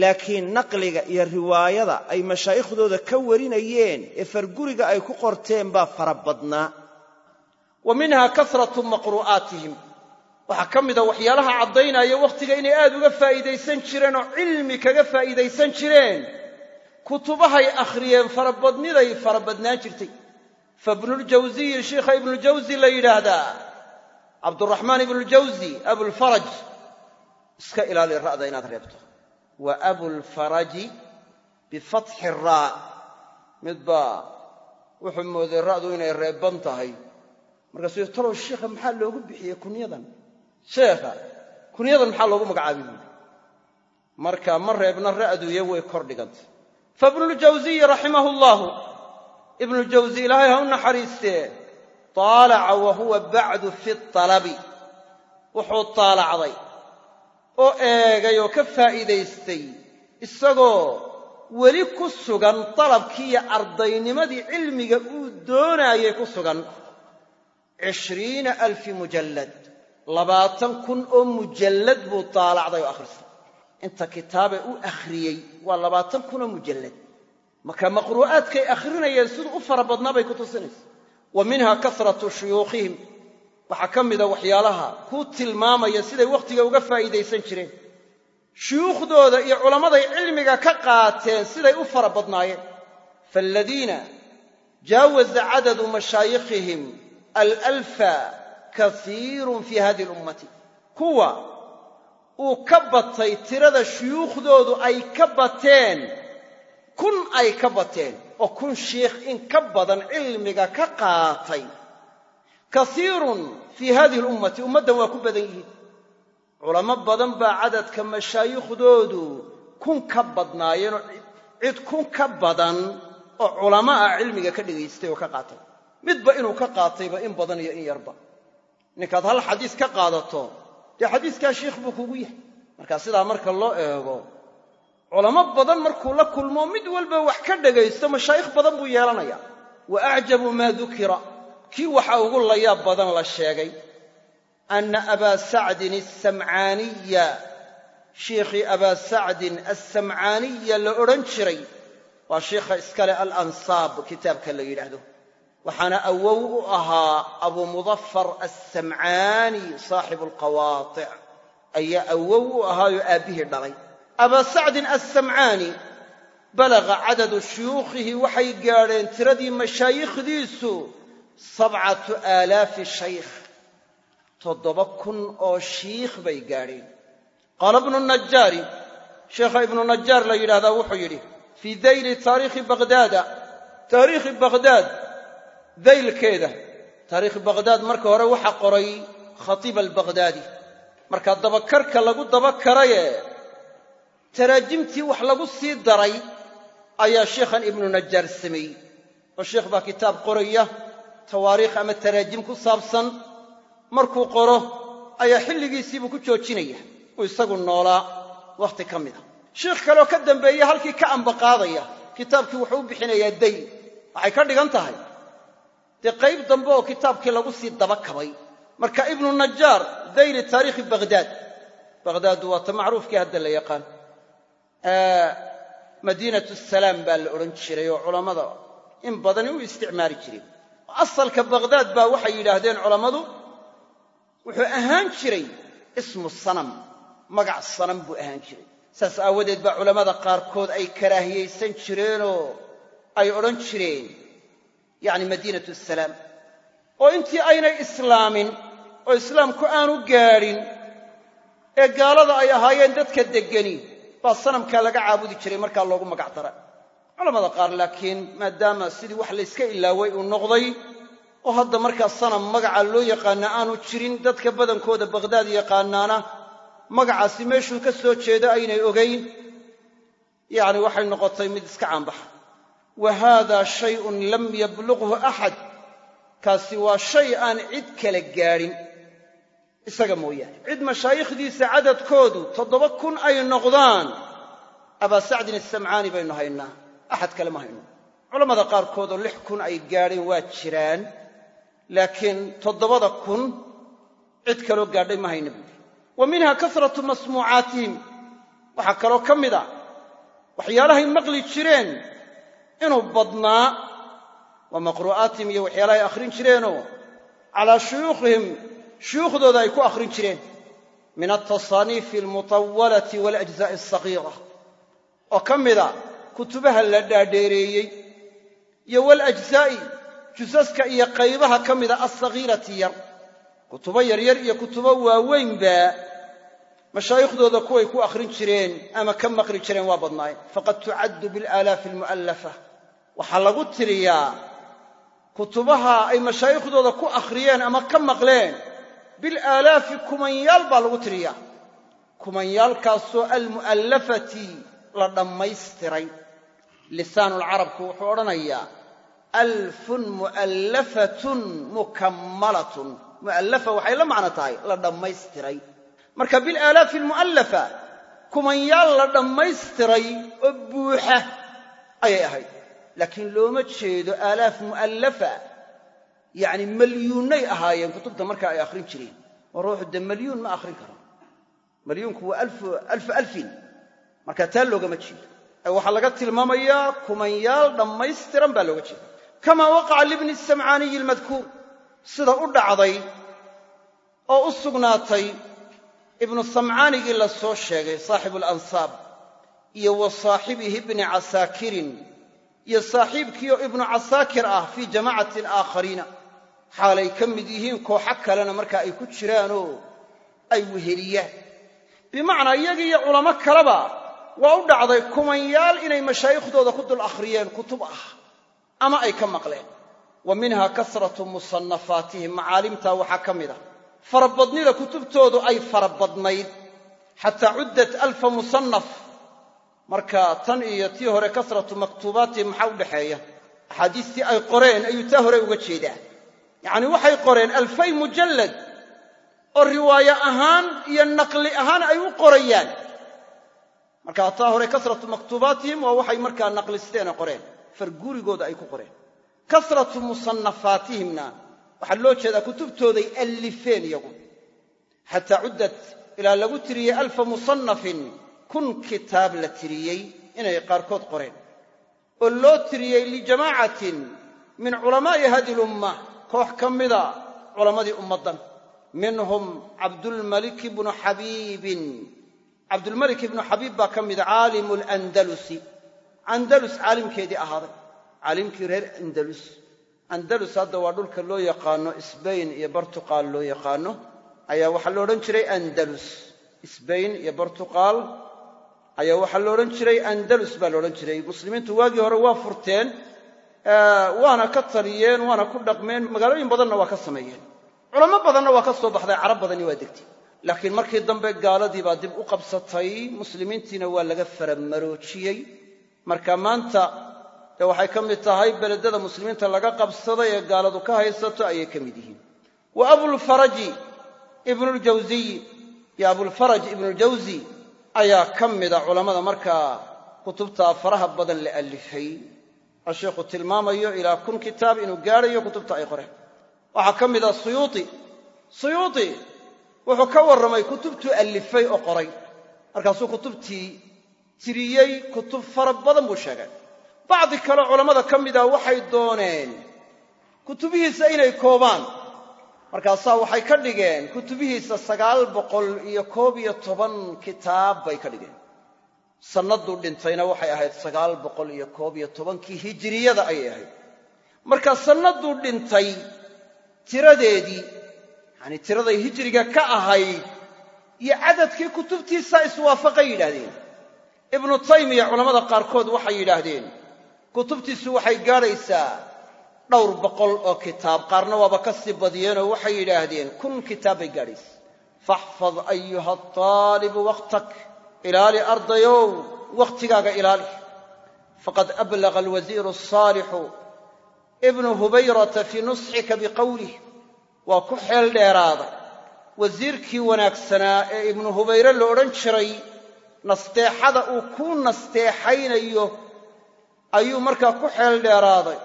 laakiin naqliga iyo riwaayada ay mashaaikhdooda ka warinayeen ee farguriga ay ku qorteen baa fara badnaa. Wa minha kasratu maqru'aatihim waxaa ka mida waxyaalaha caddaynaya wakhtiga inay aad uga faa'iidaysan jireen oo cilmi kaga faa'iidaysan jireen. Kutubahay akhriyeen farabadniday farabadnaan jirtay. Fa ibnuljawsiyi sheikha ibnuljawsi la yidhaahdaa. Cabduraxmaan ibnuljawsi abulfaraj iska ilaali ra'da inaad reebto. Wa abulfaraji bifatxi raa midbaa wuxuu mooday ra'du inay reebban tahay. Markaasuu talow sheikha maxaa loogu bixiyey kunyadan sheekha kunyadan maxaa loogu magacaabay buuli marka ma reebna ra'duye way kor dhigantay. Fabnuljawsiyi raximahu llaahu ibnuljawsi ilaahay ha u naxariistee taalaca wa huwa bacdu fi talabi. Wuxuu taalacday oo eegay oo ka faa'iidaystay isagoo weli ku sugan dalabkiiyo ardaynimadii cilmiga uu doonaayay ku sugan cishriina alfi mujallad labaatan kun oo mujallad buu taalacday oo akhristay inta kitaabe u akhriyey waa labaatan kunoo mujallad. Marka maqru'aadkay akhrinayeen siduu u fara badnaa bay ku tusinaysa. Wa minha kasratu shuyuukhihim. Waxaa ka mida waxyaalaha kuu tilmaamaya siday wakhtiga uga faa'iidaysan jireen. Shuyuukhdooda iyo culammaday cilmiga ka qaateen siday u fara badnaayeen. Faaladiina jaawaza cadadu mashaayikhihim alalfa kasiirun fii hadihi lummati. Kuwa uu ka batay tirada shuyuukhdoodu ay ka bateen kun ay ka bateen oo kun shiikh in ka badan cilmiga ka qaatay. Kasiirun fii hadihi lummati ummaddan waa ku badan yihiin. Culamo badan baa cadadka mashaayiikhdoodu kun ka badnaayeenoo cid kun ka badan oo culamo ah cilmiga ka dhegaystay oo ka qaatay. Midba inuu ka qaatayba in badan iyo in yarba ninkaad hal xadiis ka qaadato dee xadiiskaa shiikh buu kugu yahay marka sidaa marka loo eego culamo badan markuu la kulmo mid walba wax ka dhegaysto mashaayikh badan buu yeelanaya. Wa acjabu maa dukira kii waxa ugu layaab badan la sheegay ana abaa sacdin asamcaaniya shiikhii abaa sacdin assamcaaniya la odhan jiray. Waa shiikha iskale alansaab kitaabka la yidhaahdo waxaana awow u ahaa abuu mudafar assamcaani saaxibu alqawaatic ayaa awow u ahaayoo aabbihii dhalay. Abaa sacdin assamcaani balaga cadadu shuyuukhihi waxay gaadheen tiradii mashaayikhdiisu sabcatu aalaafi shaykh. Toddoba kun oo shiikh bay gaadheen. Qaala ibnu najaari sheekha ibnu najaar la yidhahdaa wuxuu yidhi fii dayli taariikhi baghdaada taariikhi baghdaad daylkeeda. Taariikhi baghdaad marka hore waxaa qoray khatiib albaghdaadi marka dabakarka lagu dabakaraye taraajimtii wax lagu sii daray ayaa sheikhan ibnu najaar sameeyey. Oo sheikh baa kitaab qoraya tawaariikh ama taraajim ku saabsan markuu qoro ayaa xilligiisiibuu ku joojinaya. Uu isagu noolaa wakhti ka mid a shiikh kaleoo ka dambeeya halkii ka ambaqaadaya kitaabkii wuxuu u bixinayaa dayl. Waxay ka dhigan tahay dee qayb dambe oo kitaabkii lagu sii daba kabay. Marka ibnu najaar dayli taariikhi baghdaad baghdaadu waa ta macruufkii hadda la yaqaan. Madiinatu salaam baa la odhan jiray oo culammada in badani u isticmaali jireen asalka baghdaad baa waxay yidhaahdeen culammadu wuxuu ahaan jiray ismu sanam magac sanam buu ahaan jiray. Saas aawadeed baa culammada qaarkood ay karaahiyaysan jireenoo ay odhan jireen yacni madiinatu salaam. Oo intii aynay islaamin oo islaamku aanu gaadhin ee gaalada ay ahaayeen dadka deggani baa sanamkaa laga caabudi jiray markaa loogu magac dara. Culamada qaar laakiin maadaama sidii wax layska ilaaway uu noqday oo hadda markaa sanam magaca loo yaqaana aanu jirin dadka badankooda baghdaad yaqaanaana magacaasi meeshuu ka soo jeedo aynay ogayn yacni waxay noqotay mid iska caanbaxa wa haada shayun lam yablughu axad kaasi waa shay aan cid kala gaadhin isaga mooyaane. Cid mashaayikhdiisa cadadkoodu toddoba kun ay noqdaan. Abaa sacdin asamcaani baynu haynaa. Axad kale ma hayno. Culammada qaarkoodoo lix kun ay gaadheen waa jiraan. Laakiin toddobada kun cid kaloo gaadhay ma hayna buuri wa minha kasratu masmuucaatihim waxaa kaloo ka mid a. Waxyaalahay maqli jireen inuu badnaa waa maqru'aatihim iyo waxyaalahay akhrin jireenoo calaa shuyuukhihim shuyuukhdooda ay ku akhrin jireen min altasaaniifi almutawalati walajzaa'i alsagiira oo ka mida kutubaha la dhaadheereeyey iyo walajzaa'i jusaska iyo qaybaha ka mida alsagiirati yar kutubo yaryar iyo kutubo waaweynba mashaaikhdooda kuway ku akhrin jireen ama ka maqli jireen waa badnaayeen faqad tucaddu bilaalaafi almu'allafa. Waxaa lagu tiriyaa kutubaha ay mashaayikhdooda ku akhriyeen ama ka maqleen bilaalaafi kumanyaal baa lagu tiriyaa. Kumanyaalkaasoo almu'allafati la dhammaystiray. Lisaanulcarabku wuxuu odhanayaa alfun mu'allafatun mukammalatun. Mu'allafa waxay la macno tahay la dhammaystiray marka bilaalaafi almu'allafa kumanyaal la dhammaystiray oo buuxa ayay ahayd. Laakiin looma jeedo aalaaf mu'allafa yacni malyuunnay ahaayeen kutubta markaa ay akhrin jireen. Oo ruuxu dee malyuun ma akhrin karo. Malyuunku waa alfu alfin. Marka taa loogama jeedo. Ee waxaa laga tilmaamayaa kumanyaal dhammaystiran baa looga jeeda kamaa waqaca libni samcaaniyi almadkuur sida u dhacday oo u sugnaatay ibnu samcaanigii la soo sheegay saaxibu alansaab iyo wa saaxibihi ibni casaakirin iyo saaxiibkiioo ibnu casaakir ah fii jamaacatin aakhariina xaalay ka mid yihiin kooxo kalena markaa ay ku jiraanoo ay weheliyaan bimacnaa iyagii iyo culamo kaleba waa u dhacday kumanyaal inay mashaayikhdooda ku dul akhriyeen kutub ah ama ay ka maqleen. Wa minha kasratu musannafaatihim macaalimtaa waxaa ka mid a farabadnida kutubtoodu ay farabadnayd xataa cuddat alfa musannaf. Marka tan iyo tii hore kasratu maktuubaatihim maxaa u dhexeeya axaadiistii ay qoreen ayuu taa hore uga jeedaa. Yacnii waxay qoreen alfay mujallad oo riwaaye ahaan iyo naqli ahaan ay u qorayaan. Marka taa hore kasratu maktuubaatihim waa waxay markaa naqlisteene qoreen fargurigooda ay ku qoreen. Kasratu musannafaatihimna waxaa loo jeedaa kutubtooday allifeen iyagu. Xataa cuddat ilaa lagu tiriyey alfa musannafin kun kitaab la tiriyey inay qaarkood qoreen. Oo loo tiriyey lijamaacatin min culamaa'i hadi lumma koox ka mida culammadii ummaddan. Minhum cabdulmalik ibnu xabiibin cabdulmalik ibnu xabiib baa ka mida caalimu alandalusi andalus caalimkeedii ahaaday. Caalimkii reer andalus andalus hadda waa dhulka loo yaqaano sbayn iyo bortuqaal loo yaqaano. Ayaa waxaa la odhan jiray andalus. Sbayn iyo bortuqaal ayaa waxaa la odhan jiray andalus baa la odhan jiray. Muslimiintu waagii hore waa furteen waana ka taliyeen waana ku dhaqmeen. Magaalooyin badanna waa ka sameeyeen. Culamo badanna waa ka soo baxday. Carab badani waa degtay. Laakiin markii dambe gaaladii baa dib u qabsatay. Muslimiintiina waa laga faramaroojiyey marka maanta dee waxay ka mid tahay beledada muslimiinta laga qabsaday ee gaaladu ka haysato ayay ka mid yihiin. Wa abulfaraji ibnuljawsiy iyo abulfaraj ibnuljawsi ayaa ka mida culammada markaa kutubta faraha badan la allifay oo sheikhu tilmaamayo ilaa kun kitaab inuu gaadhayo kutubta ay qoreen. Waxaa ka mida suyuuti. Suyuuti wuxuu ka warramay kutubtuu allifay oo qoray. Markaasuu kutubtii tiriyey kutub fara badan buu sheegay bacdi kale culammada ka mida waxay dooneen kutubihiisa inay koobaan. Markaasaa waxay ka dhigeen kutubihiisa sagaal boqol iyo koob iyo toban kitaab bay ka dhigeen. Sannadduu dhintayna waxay ahayd sagaal boqol iyo koob iyo tobankii hijiriyada ayay ahayd. Marka sannadduu dhintay tiradeedii yacanii tiraday hijriga ka ahayd iyo cadadkii kutubtiisaa iswaafaqay yidhaahdeen. Ibnu taymiya culammada qaarkood waxay yidhaahdeen kutubtiisu waxay gaadhaysaa dhowr boqol oo kitaab qaarna waaba ka sii badiyeenoo waxay yidhaahdeen kun kitaab bay gaadhaysa faxfad ayuha ataalibu wakhtak ilaali ardayow wakhtigaaga ilaali. Faqad ablaga alwasiiru asaalixu ibnu hubayrata fii nusxika biqowlih waa ku xeel dheeraaday wasiirkii wanaagsanaa ee ibnu hubayre la odhan jiray nasteexada uu kuu nasteexaynayo ayuu markaa ku xeel dheeraaday.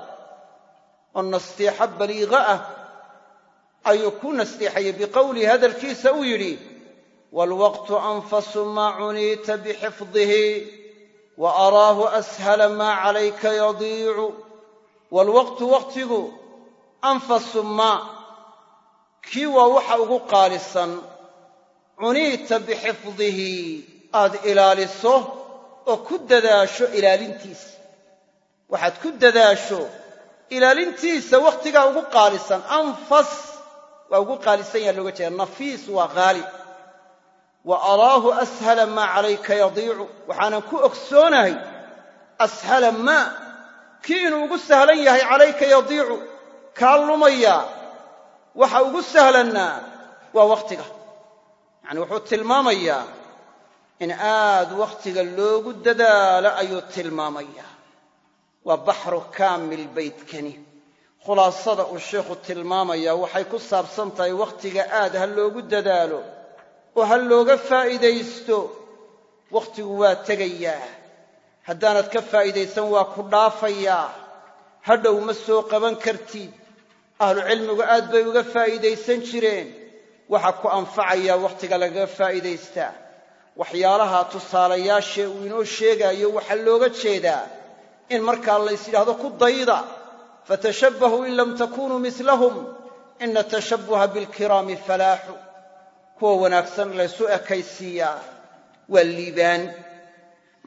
Oo nasteexo baliiqa ah ayuu ku nasteexayey biqowlihi hadalkiisa uu yidhi waalwaqtu anfasu maa cuniita bixifdihi wa araahu ashala maa calayka yadiicu. Waalwaqtu wakhtigu anfasu maa kii waa waxa ugu qaalisan. Cuniita bixifdihi aad ilaaliso oo ku dadaasho ilaalintiisa waxaad ku dadaasho ilaalintiisa wakhtigaa ugu qaalisan anfas waa ugu qaalisan yaha looga jeeda nafiis waa haali wa araahu ashala maa calayka yadiicu. Waxaanan ku ogsoonahay ashala maa kii inuu ugu sahlan yahay calayka yadiicu. Kaa lumaya waxa ugu sahlannaa waa wakhtiga. Yacani wuxuu tilmaamayaa in aad wakhtiga loogu dadaalo ayuu tilmaamayaa waa baxru kaamil baydkani khulaasada uu sheikhu tilmaamayaa waxay ku saabsan tahay wakhtiga aad ha loogu dadaalo oo ha looga faa'iidaysto wakhtigu waa tegayaa. Haddaanad ka faa'iidaysan waa ku dhaafayaa. Hadhow ma soo qaban kartid. Ahlucilmigu aad bay uga faa'iidaysan jireen. Waxa ku anfacayaa wakhtiga lagaga faa'iidaystaa. Waxyaalaha tusaalayaashee uu inoo sheegaayo waxaa looga jeedaa in markaa lays yidhaahdo ku dayda fatashabbahuu in lam takunuu mislahum ina tashabbuha bilkiraami falaaxu kuwa wanaagsan laysu ekaysiiyaa waa liibaan.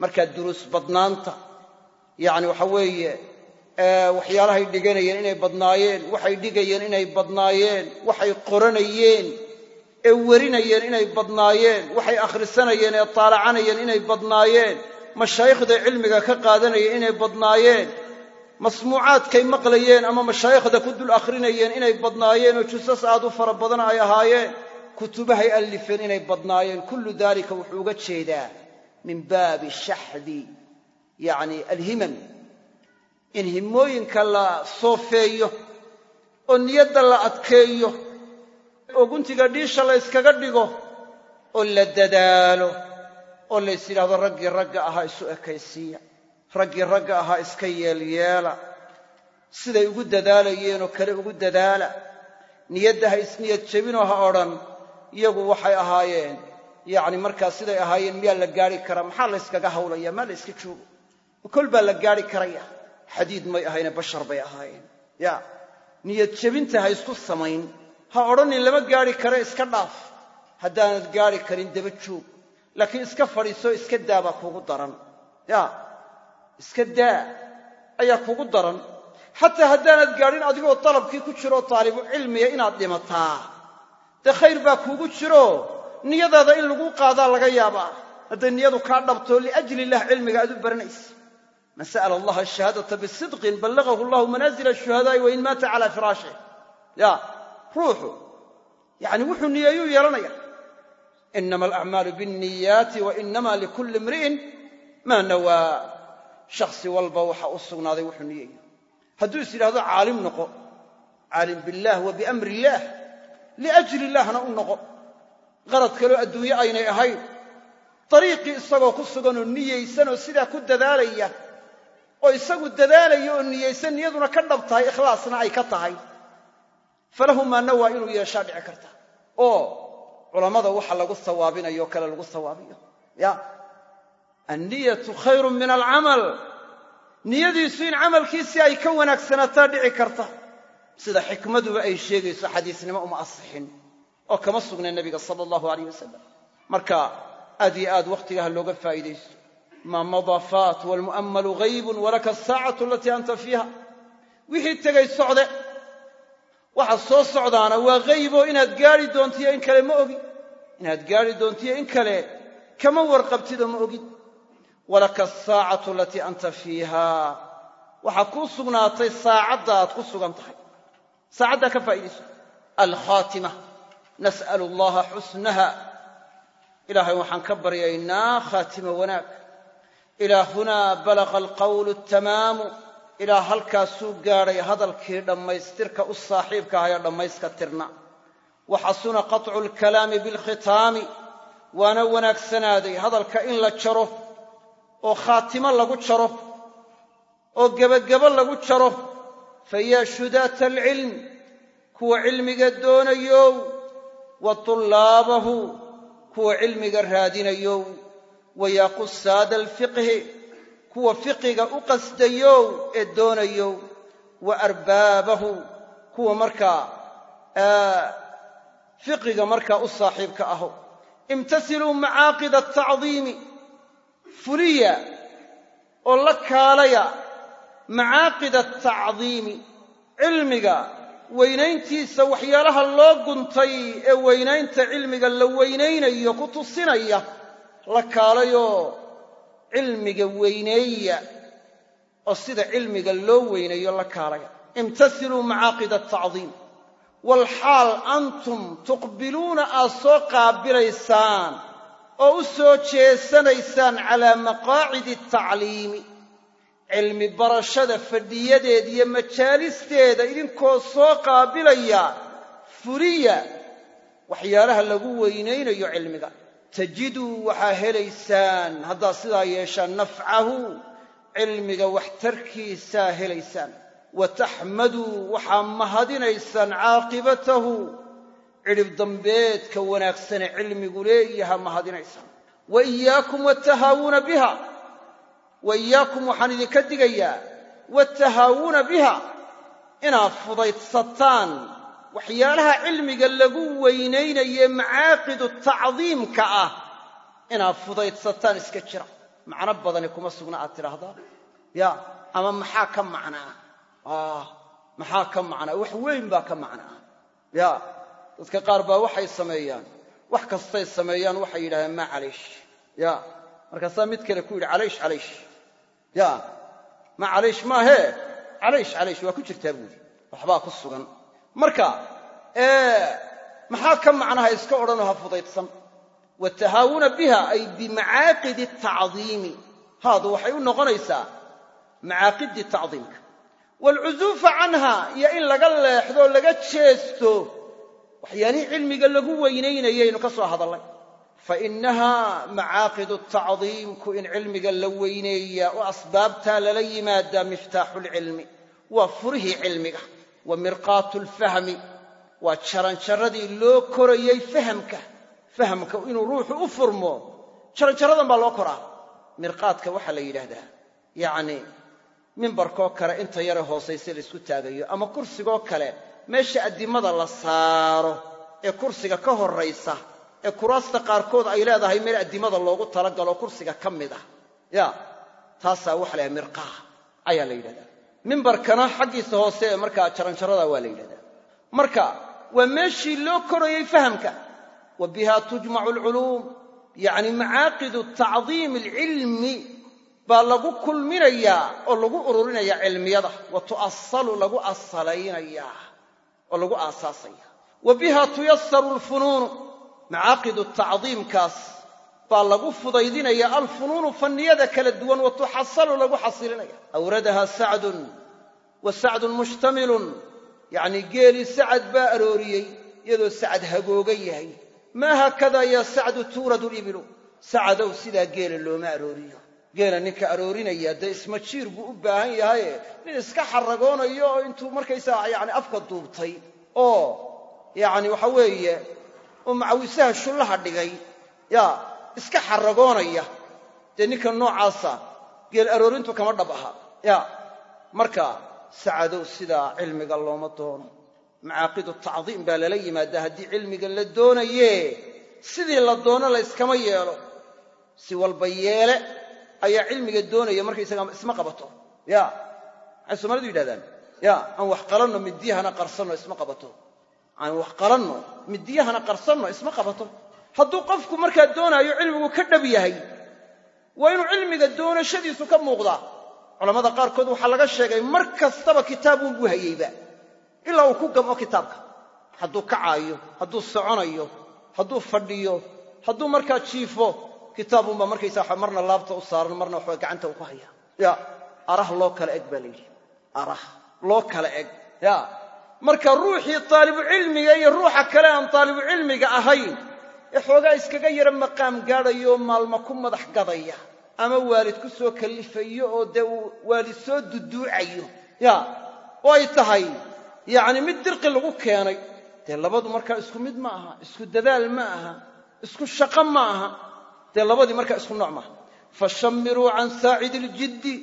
Markaa duruus badnaanta yacni waxa weeye waxyaalahay dhiganayeen inay badnaayeen waxay dhigayeen inay badnaayeen waxay qoranayeen ee warinayeen inay badnaayeen waxay akhrisanayeen ee taalacanayeen inay badnaayeen mashaayikhday cilmiga ka qaadanayeen inay badnaayeen masmuucaadkay maqlayeen ama mashaayikhda ku dul akhrinayeen inay badnaayeen oo jusas aad u fara badan ay ahaayeen kutubahay allifeen inay badnaayeen. Kullu daalika wuxuu uga jeedaa min baabi shaxdi yacni alhimam in himmooyinka la soofeeyo oo niyadda la adkeeyo oo guntiga dhiisha la yskaga dhigo oo la dadaalo oo lays yidhahdo raggii ragga ahaa isu ekaysiiya raggii ragga ahaa iska yeelyeela siday ugu dadaalayeenoo kale ugu dadaala niyadda ha isniyad jebinoo ha odhan iyagu waxay ahaayeen yacni markaa siday ahaayeen miyaa la gaadhi karaa maxaa la yskaga hawlaya maa la yska joogo? Kol baa la gaadhi karaya. Xadiid may ahayne bashar bay ahaayeen. Ya niyad jebinta ha isku samayn. Ha odhanin lama gaadhi kare iska dhaaf. Haddaanad gaadhi karin daba joog laakiin iska fadhiisoo iska daa baa kuugu daran. Ya iska daa ayaa kugu daran. Xataa haddaanad gaadhin adigoo dalabkii ku jiroo taalibu cilmiya inaad dhimataa. Dee khayr baa kuugu jiro. Niyadaada in lagu qaadaa laga yaabaa. Hadday niyadu kaa dhabto liajli illah cilmiga aad u baranaysa. Man sa'ala allaha ashahaadata bisidqin ballagahu allahu manaazila ashuhadaa'i wain maata calaa firaashih ya ruuxu yacni wuxuu niyeeyuu yeelanaya inama alacmaalu biاnniyaati wa inama likulli imri'in maa nawaa shakhsi walba waxa u sugnaaday wuxuu niyeeyo hadduu is yidhahdo caalim noqo caalim biاllah wa biamri illaah liajli illahna u noqo qarad kaloo adduunye aynay ahayn dariiqii isagoo ku suganoo niyaysanoo sidaa ku dadaalaya oo isagu dadaalaya oo niyaysan niyaduna ka dhab tahay ikhlaasna ay ka tahay falahu maa nawaa inuu yeeshaa dhici karta oo culammada waxa lagu sawaabinayo kale lagu sawaabiyo. Ya anniyatu khayrun min alcamal niyadiisu in camalkiisii ay ka wanaagsanaataa dhici karta. Sida xikmaduba ay sheegayso xadiisnimo uma asixin oo kama sugna nebiga sala allahu alayh wasalam marka aad yo aad wakhtigaha looga faa'iidaysto. Maa madaa faat waalmu'ammalu haybun walaka asaacatu alatii anta fiiha. Wixii tegay socde waxa soo socdaana waa hayboo inaad gaadhi doontiyo in kale ma ogid inaad gaadhi doontiyo in kale kama warqabtidoo ma ogid. Walaka asaacatu alatii anta fiiha. Waxaa kuu sugnaatay saacadda aad ku sugan tahay. Saacaddaa ka faa'iidayso. Alkhaatima. Nas'alu allaha xusnaha. Ilaahay waxaan ka baryaynaa khaatimo wanaag. Ilaa hunaa balaqa alqawlu atamaamu ilaa halkaasuu gaadhay hadalkii dhammaystirka u saaxiibka ahayoo dhammayska tirna. Wa xasuna qaطcu alkalaami bilkhitaami waana wanaagsanaaday hadalka in la jaro oo khaatimo lagu jaro oo gebagebo lagu jaro. Fayaa shudaata alcilm kuwa cilmiga doonayow wa tullaabahu kuwa cilmiga raadinayow wa yaa qusaada alfiqhi kuwa fiqiga u qasdayow ee doonayow wa arbaabahu kuwa markaa fiqiga markaa u saaxiibka aho. Imtasiluu macaaqida atacdiimi fuliya oo la kaalaya macaaqida atacdiimi cilmiga weynayntiisa waxyaalaha loo guntay ee weynaynta cilmiga la weynaynayo ku tusinaya la kaalayoo cilmiga weyneeya oo sida cilmiga loo weynayo la kaalaya imtasiluu macaaqida atacdiim walxaal antum tuqbiluuna aad soo qaabilaysaan oo u soo jeesanaysaan calaa maqaacidi atacliimi cilmi barashada fadhiyadeeda iyo majaalisteeda idinkoo soo qaabilaya fuliya waxyaalaha lagu weynaynayo cilmiga tajiduu waxaa helaysaan haddaad sidaa yeeshaan nafcahu cilmiga waxtarkiisaa helaysaan. Wa taxmaduu waxaa mahadinaysaan caaqibatahu. Cidhib dambeedka wanaagsane cilmigu leeyaha mahadinaysaan wa iyaakum watahaawuna biha. Wa iyaakum waxaan idinka digayaa. Watahaawuna biha. Inaad fudaydsataan waxyaalaha cilmiga lagu weynaynaye macaaqidu tacdiimka ah inaad fudaydsataan iska jira. Macno badani kuma sugna aad tidhaahdaa. Ya ama maxaa ka macnaa maxaa ka macnaa wax weyn baa ka macnaa ya dadka qaar baa waxay sameeyaan. Wax kastay sameeyaan waxay yidhahdeen maa calaysh ya markaasaa mid kale ku yidhi calaysh calaysh ya ma calaysh maahee calaysh calaysh waa ku jirtaa buuri waxbaa ku sugan marka maxaa ka macnaha iska odhanoo ha fudaydsan watahaawuna biha ay bimacaaqidi tacdiimi. Haadu waxay u noqonaysaa macaaqidii tacdiimka. Waalcusuufa canha iyo in laga leexdoo laga jeesto waxyaalihii cilmiga lagu weynaynayaynu ka soo hadallay. Fa innahaa macaaqidu tacdiimku in cilmiga la weyneeyaa oo asbaabtaa lala yimaadaa miftaaxu lcilmi waa furihii cilmiga wa mirqaatu lfahmi waa jaranjaradii loo korayey fahamka. Fahamka inuu ruuxu u furmo. Jaranjaradan baa loo koraa. Mirqaadka waxaa la yidhaahdaa yacni mimbarkoo kale inta yare hoosayse laysku taagayo ama kursigoo kale meesha addimada la saaro ee kursiga ka horraysa ee kuraasta qaarkood ay leedahay meel addimada loogu talagalo kursiga ka mid ah. Ya taasaa waxa la yhaha mirqaa ayaa la yidhahdaa mimbarkana xaggiisa hoose ee markaa jaranjarada waa la yidhahdaa. Marka waa meeshii loo korayey fahamka. Wa biha tujmacu alculuum yacni macaaqidu tacdiimi alcilmi baa lagu kulminayaa oo lagu ururinayaa cilmiyada. Wa tu'asalu lagu asalaynayaa oo lagu aasaasaya. Wa biha tuyasaru alfunuunu macaaqidu tacdiimkaas baa lagu fudaydinaya alfunuunu fanniyada kala duwan wa lagu xasilinaya. Awradaha sacdun wa sacdun mushtamilun yacnii geelii sacad baa arooriyey iyadoo sacad hagoogan yahay. Maa haakadaa yaa sacdu tuuradu libilu sacadow sidaa geela looma arooriyo. Geela ninka aroorinaya dee isma jiir buu u baahan yahaye nin iska xaragoonayo oo intuu markaysaa yani afka duubtay oo yacni waxa weeye oo macawisaha shullaha dhigay. Yaa iska xaragoonaya dee ninka noocaasa geel aroorintu kama dhab aha. Ya marka sacadow sidaa cilmiga looma doono. Macaaqidu tacdiim baa lala yimaadaa haddii cilmiga la doonaye sidii la doono la yskama yeelo. Si walba yeele ayaa cilmiga doonaya markaysaga isma qabato. Ya maxay soomaalidu yidhahdaan ya aan wax qalanno midiyahana qarsanno isma qabato. Aan wax qalanno midiyahana qarsanno isma qabato hadduu qofku markaa doonaayo cilmigu ka dhab yahay waa inuu cilmiga doonashadiisu ka muuqdaa. Culamada qaarkood waxaa laga sheegay mar kastaba kitaabuunbuu hayeyba ilaa uu ku gamco kitaabka. Hadduu kacaayo hadduu soconayo hadduu fadhiyo hadduu markaa jiifo kitaabuunbaa markaysaa marna laabta u saaran marna waxba gacanta uu ku haya ya arah loo kala eg baa la yidhi. Arah loo kala eg. Ya marka ruuxii taalibucilmiga iyo ruuxa kale aan taalibucilmiga ahayn ee xoogaa iskaga yara maqaam gaadhayo maalma ku madax gadaya ama waalid ku soo kallifayo oo dee uu waalid soo duduucayo. Ya oo ay tahay. Yacni mid dirqi lagu keenay dee labadu markaa isku mid ma aha isku dadaal ma aha isku shaqo ma aha dee labadii markaa isku nooc maaha fashammiruu can saacidi iljiddi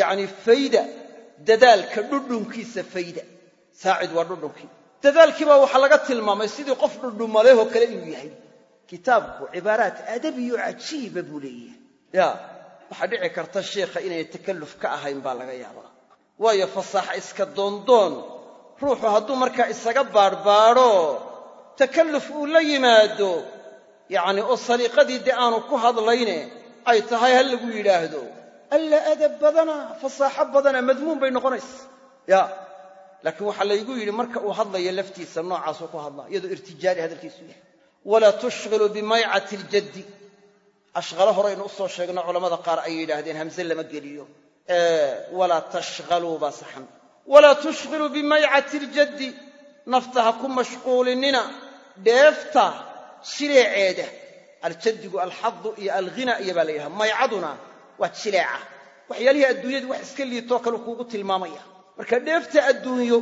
yacni fayda dadaalka dhudhunkiisa fayda. Saacid waa dhudhunkii dadaalkii baa waxaa laga tilmaamay sidii qof dhudhumalehoo kale inuu yahay kitaabku cibaaraat adabiyo cajiiba buu leeyahay. Ya waxaa dhici karta sheikha inay takalluf ka ahayn baa laga yaabaa. Waayo fasaaxa iska doondoon ruuxu hadduu markaa isaga baadhbaadho takalluf uu la yimaado yacni oo saliiqadii dee aanu ku hadlayne ay tahay ha lagu yidhaahdo. Alla adab badana fasaaxo badana madmuun bay noqonaysa ya laakiin waxaa laygu yidhi marka uu hadlayo laftiisa noocaasuu ku hadlaa iyadoo irtijaali hadalkiisu yahay walaa tushghilu bimaycati aljaddi. Ashqalo horeynu u soo sheegno culamada qaar ay yidhaahdeen hamse lama geliyo. Walaa tashhaluu baa saxan. Walaa tushghiluu bimaycati aljaddi. Nafta ha ku mashquulinina dheefta jileeceeda aljaddigu alxadu iyo alghina iyo baa la maycaduna waa jileeca waxyaalihii adduunyadu wax iska liitoo kale kuugu tilmaamaya. Marka dheefta adduunyo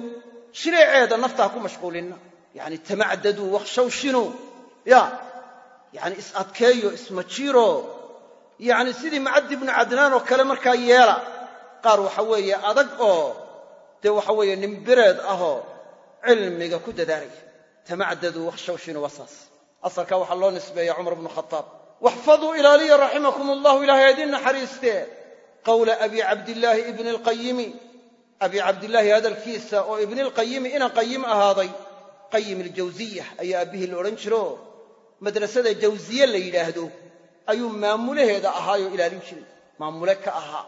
jileeceeda nafta ha ku mashquulinina. Yani tamacdaduu wakhshawshinuu ya yani is adkeeyo ismajiiro yani sidii macadi bnu cadnaan oo kale markaa yeela. Qaar waxa weeye adag oo dee waxa weeye nimbireed ahoo cilmiga ku dadaalaya. Tamacdaduu wakhshawshinu waa saas asalkaa waxaa loo nisbeeya cumar bnu khataab. Waxfaduu ilaaliya raximakum allahu ilahay idin naxariistee qawla abi cabdillaahi ibni alqayimi abi cabdillaahi hadalkiisa oo ibni alqayimi ina qayim ahaaday. Qayim aljawsiya ayaa aabbihii la odhan jiro madrasada jawsiye la yidhaahdo ayuu maamulaheeda ahaayoo ilaalin jiray. Maamule ka ahaa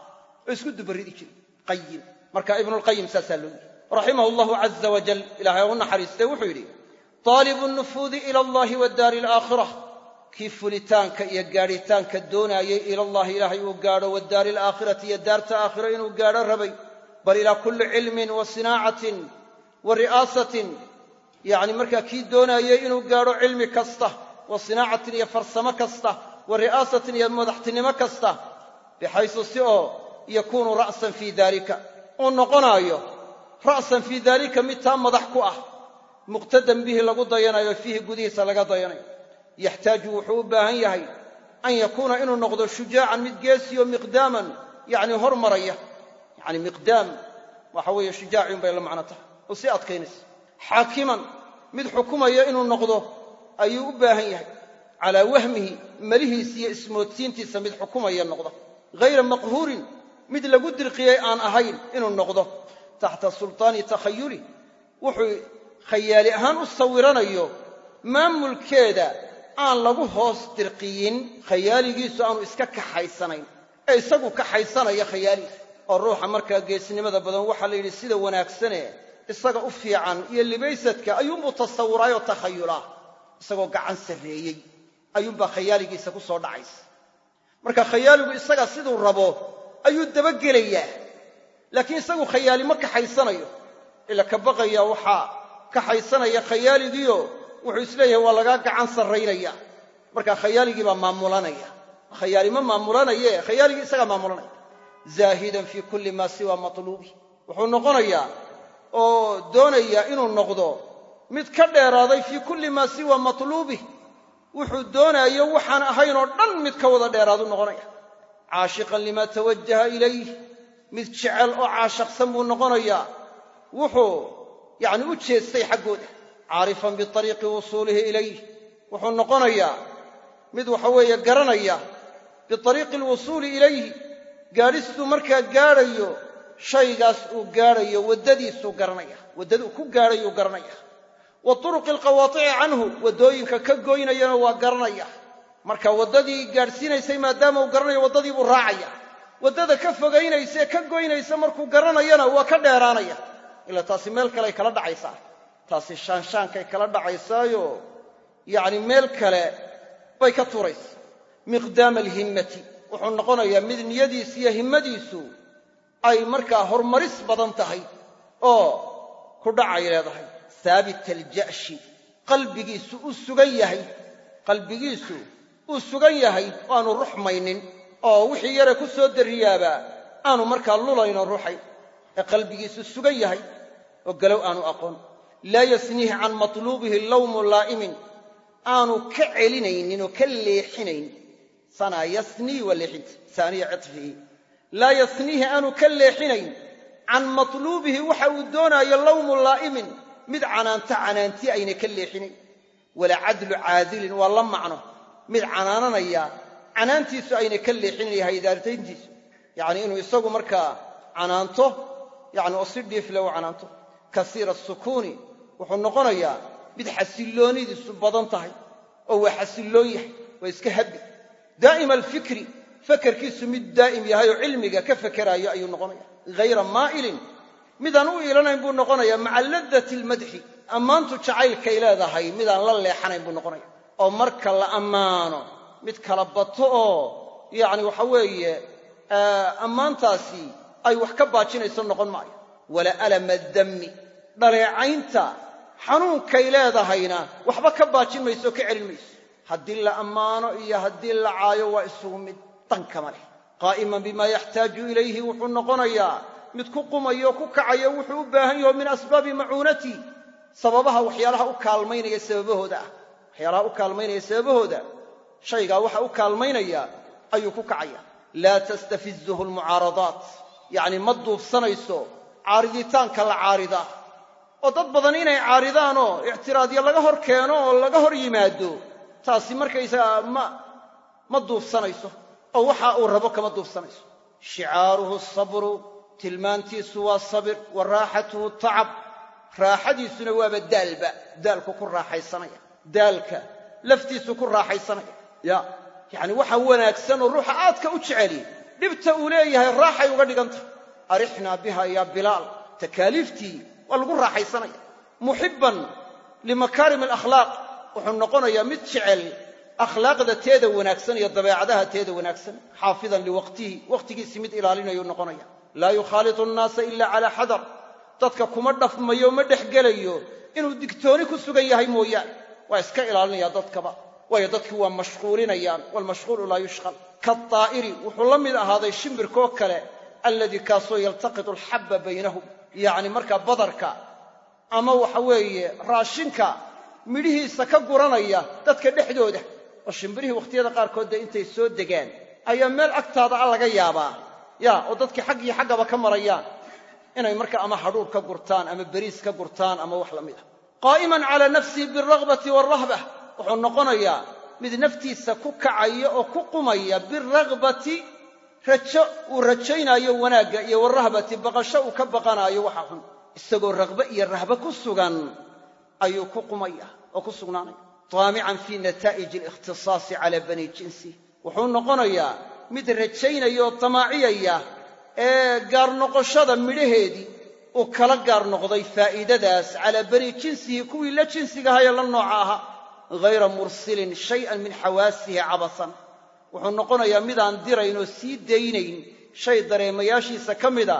oo isku dubarridi jiray. Qayim marka ibnulqayim saasaa loo yidhi. Raximahu allahu caza wajal ilahay u naxariistee wuxuu yidhi taalibu nufuudi ila allahi wadaari alaakhira kii fulitaanka iyo gaadhitaanka doonaayay ilallahi ilaahay uu gaadho wadaari alaakhirati iyo daarta aakhira inuu gaadho rabay. Bal ilaa kulli cilmin wa sinaacatin wa ri'aasatin. Yacni markaa kii doonaayay inuu gaadho cilmi kasta wa iyo farsamo kasta wa ri'aasatin iyo madaxtinimo kasta bixaysu si oo yakuunu ra'san fii daalika. Uu noqonaayo ra'san fii daalika mid taa madax ku ah. Muqtadan bihi lagu dayanayo fiihi gudihiisa laga dayanayo. Yaxtaaju wuxuu u baahan yahay an yakuuna inuu noqdo shujaacan mid geesiyo miqdaaman yacni hormaraya. Yacni miqdaam waxa weeye shujaaciun bay la macno tahay. Oo sii adkaynaysa xaakiman mid xukumaya inuu noqdo ayuu u baahan yahay. Calaa wahmihi malihiisa iyo ismoodsiintiisa mid xukumaya noqdo ghayra maqhuurin mid lagu dirqiyey aan ahayn inuu noqdo. Taxta sultaani takhayuli wuxuu khayaali ahaan u sawiranayo maamulkeeda aan lagu hoos dirqiyin khayaaligiisu aanu iska kaxaysanayn. Ee isagu kaxaysanaya khayaaligiisa oo ruuxa markaa geesnimada badan waxaa la yidhi sida wanaagsane isaga u fiican iyo libaysadka ayuunbuu tasawuraayoo takhayulaa isagoo gacan sarreeyey ayuunbaa khayaaligiisa ku soo dhacaysa. Marka khayaaligu isaga siduu rabo ayuu dabagelayaa. Laakiin isagu khayaali ma kaxaysanayo ila ka baqaya waxaa kaxaysanaya khayaaligiio wuxuu is leeyahay waa lagaa gacan sarraynaya. Marka khayaaligii baa maamulanaya. Khayaali ma maamulanaye khayaaligii isagaa maamulanaya. Zaahidan fii kulli maa siwa matluubi. Wuxuu noqonayaa oo doonaya inuu noqdo mid ka dheeraaday fii kulli maa siwa matluubih wuxuu doonaayo waxaan ahayn oo dhan mid ka wada dheeraadu noqonaya. Caashiqan limaa tawajaha ilayh mid jecel oo caashaqsan buu noqonayaa. Wuxuu yacni u jeestay xaggooda. Caarifan biariiqi wusuulihi ilayh wuxuu noqonayaa mid waxa weeye garanaya biariiqi alwusuuli ilayhi gaadhistuu markaa gaadhayo shaygaas uu gaadhayo waddadiisuu garanaya. Waddaduu ku gaadhayuu garanaya wa turuqi alqawaatici canhu waddooyinka ka goynayana waa garanaya. Marka waddadii gaadhsiinaysay maadaama uu garanayo waddadii buu raacaya. Waddada ka fogaynaysa ee ka goynaysa markuu garanayana waa ka dheeraanaya. Ila taasi meel kaleay kala dhacaysaa. Taasi shaanshaankay kala dhacaysaayo yacni meel kale bay ka tuuraysa miqdaama alhimmati wuxuu noqonayaa mid niyadiisu iyo himmadiisu ay markaa horumaris badan tahay oo ku dhacay leedahay haabit alja'shi. Qalbigiisu uu sugan yahay. Qalbigiisu uu sugan yahay oo aanu ruxmaynin. Oo wixii yare ku soo darriyaabaa aanu markaa lulaynoo ruxayn ee qalbigiisu sugan yahay oo galow aanu aqoon. Laa yasniih can matluubihi lawmu laa'imin. Aanu ka celinaynin oo ka leexinayn. Sanaa yasnii waa saaniya cifihi laa yasniihi aanu ka leexinayn. Can matluubihi waxa uu doonaayo lawmu laa'imin mid canaanta canaanti ayna ka leexinayn walaa cadlu caadilin waa la macno. Mid canaananaya canaantiisu ayna ka leexinayn haydaartayntiisu. Yacni inuu isagu markaa canaanto yani oo si dhiifle u canaanto. Kasiira sukuuni wuxuu noqonayaa mid xasilloonidiisu badan tahay oo waa xasilloon yahay waa iska habbi daa'ima alfikri fakerkiisu mid daa'im yahay oo cilmiga ka fekeraayo ayuu noqonaya hayra maa'ilin midaan u iilanayn buu noqonayaa maca ladati almadxi ammaantu jacaylkay leedahay midaan la leexanayn buu noqonaya. Oo marka la ammaano mid kala bato oo yacni waxa weeye ammaantaasi ay wax ka baajinayso noqon maayo. Wala alama dammi. Dhaleecaynta xanuunkay leedahayna waxba ka baajin mayso o ka celin mayso. Haddii la ammaano iyo haddii la caayo waa isugu mid dankama leh. Qaa'iman bimaa yaxtaaju ilayhi wuxuu noqonayaa mid ku qumayo ku kacayo wuxuu u baahan yaho min asbaabi macuunati. Sababaha waxyaalaha u kaalmaynaya sababahooda. Ah waxyaalaha u kaalmaynaya sababahooda. Shaygaa waxa u kaalmaynaya ayuu ku kacaya. Laa tastafizuhu almucaaradaat. Yacni ma duufsanayso caariditaanka la caaridaa oo dad badan inay caaridaanoo ictiraadyo laga hor keeno oo laga hor yimaado taasi markaysagaa ma duufsanayso oo waxa uu rabo kama duufsanayso shicaaruhu sabru tilmaantiisu waa sabir wa raaxatuhu tacab. Raaxadiisuna waaba daalba daalku ku raaxaysanaya daalka laftiisu ku raaxaysanaya. Ya yacni waxa wanaagsan oo ruuxa aadka u jeceli dhibta uu leeyahay raaxay uga dhigantah arixnaa biha ya bilaal takaaliiftii waa lagu raaxaysanaya. Muxibban limakaarim alakhlaaq wuxuu noqonayaa mid jecel akhlaaqda teeda wanaagsan iyo dabeecadaha teeda wanaagsan. Xaafidan liwaqtihi wakhtigiisii mid ilaalinayuu noqonaya laa yukhaalitu annaasa ila calaa xadar. Dadka kuma dhafmayo ma dhex gelayo. Inuu digtooni ku sugan yahay mooyaane. Waa iska ilaalinaya dadkaba. Waayo dadkii waa mashquulinayaan. Waalmashquulu laa yushqal. Kaaطaa'iri wuxuu la mid ahaaday shimbirkoo kale alladii kaasoo yaltaqitu alxabba baynahum. Yacni markaa badarka ama waxa weeye raashinka midhihiisa ka guranaya dadka dhexdooda. Oo shimbirihii wakhtiyada qaarkood dee intay soo degaan ayaa meel agtaada a laga yaabaa ya oo dadkii xaggii xaggaba ka marayaan. Inay markaa ama hadhuur ka gurtaan ama beriis ka gurtaan ama wax la mid ah. Qaa'iman calaa nafsihi bialragbati waalrahba wuxuu noqonayaa mid naftiisa ku kacaya oo ku qumaya bialragbati rajo uu rajaynaayo wanaagga iyo warahbati baqasho uu ka baqanaayo waxa xun. Isagoo raqbe iyo rahbe ku sugan ayuu ku qumaya oo ku sugnaanaya. Taamican fii nataa'iji alikhtisaasi cala bani jinsi. Wuxuu noqonayaa mid rajaynaya oo damaaciyaya ee gaar noqoshada midhaheedii uu kala gaar noqday faa'iidadaas calaa bani jinsihi kuwii la jinsigahaye la nooca ahaa ghayra mursilin shay'an min xawaasihi cabasan. Wuxuu noqonayaa midaan dirayn oo sii daynayn shay dareemayaashiisa ka mida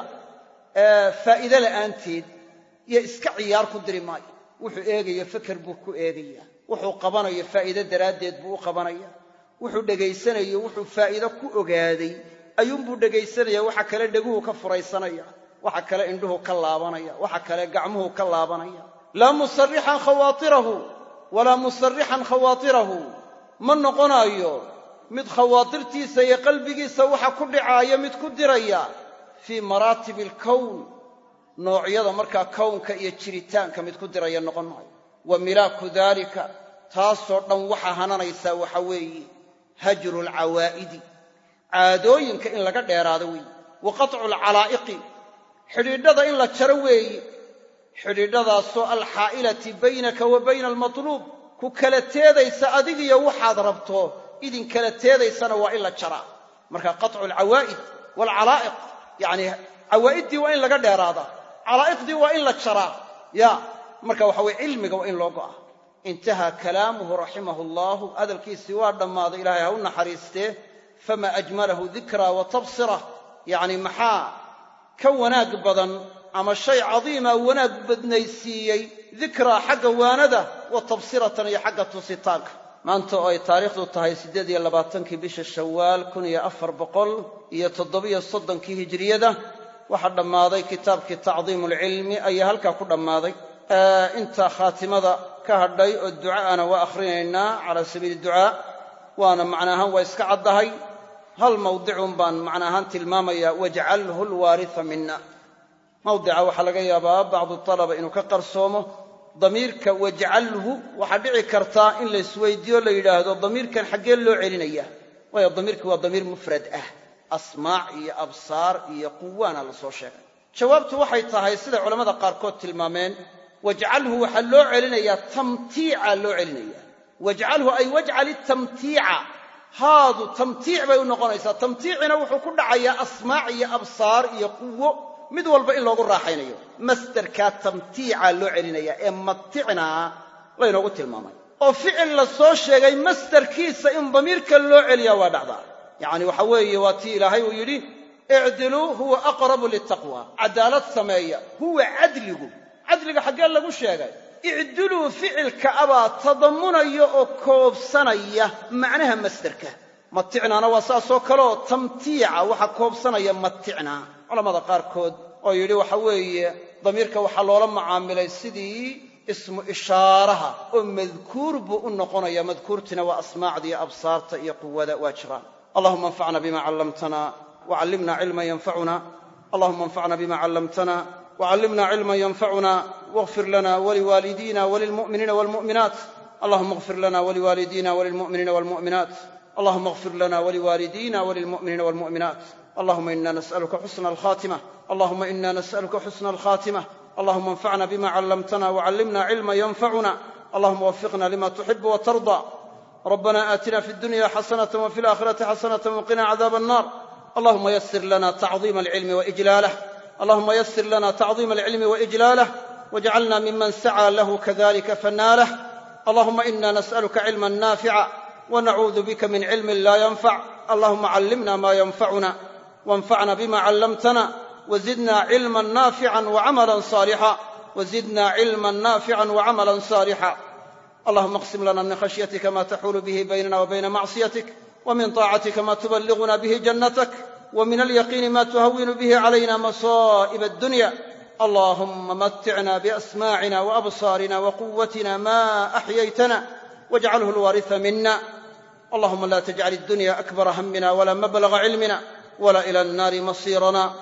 ee faa'iide la'aanteed iyo iska ciyaar ku diri maayo. Wuxuu eegaya feker buu ku eegaya wuxuu qabanayo faa'iide daraaddeed buu u qabanaya wuxuu dhegaysanayo wuxuu faa'iide ku ogaaday. Ayuunbuu dhegaysanaya waxa kale dheguhu ka furaysanaya waxa kale indhuhu ka laabanaya waxa kale gacmuhu ka laabanaya. Laa musarrixan khawaatirahu walaa musarrixan khawaatirahu. Ma noqonaayo mid khawaatirtiisa iyo qalbigiisa waxa ku dhacaaya mid ku diraya. Fii maraatibi alkown noocyada markaa kownka iyo jiritaanka mid ku diraya noqon maayo. Wa milaaku daalika taasoo dhan waxaa hananaysaa waxa weeye hajru alcawaa'idi caadooyinka in laga dheeraado weeye wa qatcu alcalaa'iqi xidhiidhada in la jaro weeye xidhiidhadaasoo alxaa'ilati baynaka wa bayna almatluub. Ku kala teedaysa adigiyo waxaad rabto. Idin kala teedaysana waa in la jaraa. Marka qatcu alcawaa'id waalcalaa'iq yacni cawaa'iddii waa in laga dheeraadaa. Calaa'iqdii waa in la jaraa. Ya marka waxa weye cilmiga waa in loo intahaa kalaamuhu raximahu allahu hadalkiisii waa dhammaaday ilaahay ha u naxariistee fama ajmalahu dikraa wa tabsira yacni maxaa ka wanaag badan ama shay cadiima wanaag badnaysiiyey dikraa xagga waanada wa tabsiratan iyo xagga tusitaanka? Maanta oo ay taariikhdu tahay siddeed iyo labaatankii bisha shawaal kun iyo afar boqol iyo toddobiyo soddonkii hijiriyada waxaa dhammaaday kitaabkii tacdiimu alcilmi ayaa halkaa ku dhammaaday. Inta ka hadhay oo ducaana waa akhrinaynaa calaa sabiili ducaa waana macnaahaan waa iska caddahay. Hal mawdicun baan macnaahaan tilmaamaya wajcalhu lwaaritha mina mawdica waxaa laga yaabaa bacdu talaba inuu ka qarsoomo damiirka wajcalhu waxaa dhici kartaa in la isweydiiyo la yidhaahdo damiirkan xaggee loo celinaya. Waayo damiirki waa damiir mufrad ah asmaac iyo absaar iyo quwaana la soo sheegay. Jawaabtu waxay tahay siday culammada qaarkood tilmaameen wajcalhu waxaa loo celinayaa tamtiica loo celinaya wajcalhu ay wajcal itamtiica haadu tamtiic bay u noqonaysaa. Tamtiicina wuxuu ku dhacayaa asmaac iyo absaar iyo quwo mid walba in loogu raaxaynayo. Masderkaa tamtiica loo celinaya ee maticnaa laynoogu tilmaamay. Oo ficil la soo sheegay masderkiisa in damiirka loo celiyaa waa dhacdaa yacni waxa weeye waa tii ilaahay uu yidhi icdiluu huwa aqrabu litaqwa cadaalad sameeya. Huwa cadligu cadliga xaggee lagu sheegay icdiluu ficilka abaa tadammunaya oo koobsanaya macnaha masderka. Maticnaana waa saasoo kaleoo tamtiica waxa koobsanaya maticnaa culammada qaarkood oo yidhi waxa weeye damiirka waxaa loola macaamilay sidii ismu ishaaraha oo madkuur buu u noqonaya. Madkuurtina waa asmaacda iyo absaarta iyo quwada waa jiraan. Allahuma anfacna bima callamtana wcallimna cilman yanfacuna. Allahuma anfacna bima callamtana wcallimna cilman yanfacuna wاغfir lana wliwaalidina wlilmu'miniina wاlmu'minaat allahuma اغfir lana wliwaalidina wlilmu'miniina wاlmu'minaat allahuma اغfir lana wliwaalidina wlilmu'miniina wاlmu'minaat allahuma ina nas'aluka xusna alkhatimة allahuma ina nas'aluka xusna alkhatimة allahuma anfacna bima callamtana wcallimna cilman yanfacuna allahuma wafiqna lima tuxibu watarضى ربنا آتنا في الدنيا حسنة وفي الآخرة حسنة وقنا عذاب النار اللهم يسر لنا allahuma yasir lana tacdiima alcilmi waijlaalah wajcalna miman sacaa lahu kadalika fanaalah allahuma ina nas'aluka cilman naafica wanacuudu bika min cilmin laa yanfac allahuma callimna maa yanfacuna wanfacna bima callamtana wazidna cilman naafican wacamalan saalixa wazidna cilman naafican wacamalan saalixa allahuma aqsim lana min khashyatika ma taxuulu bihi baynana wa bayna macsiyatik wa min طaacatika ma tuballiguna bihi jannatak wa min alyaqiini ma tuhawinu bihi calayna masaa'iba addunya. Allahuma maticna biasmaacina waabsaarina waquwatina ma axyaytana wajcalhu alwaariha mina allahuma la tajcal addunya akbara hamina wala mablga cilmina wla ila annaari masiirana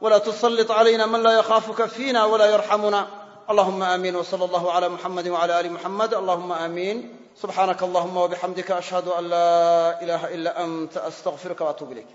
wla tusallit calayna man la yakhaafuka fiina wla yarxamuna allahuma aamin wsala allahu ala muxamadi wala ali muxamed allahuma aamin subxaanaka allahuma wabixamdika ashhadu an la ilaha ila anta astaqfiruka waatuub ilayk.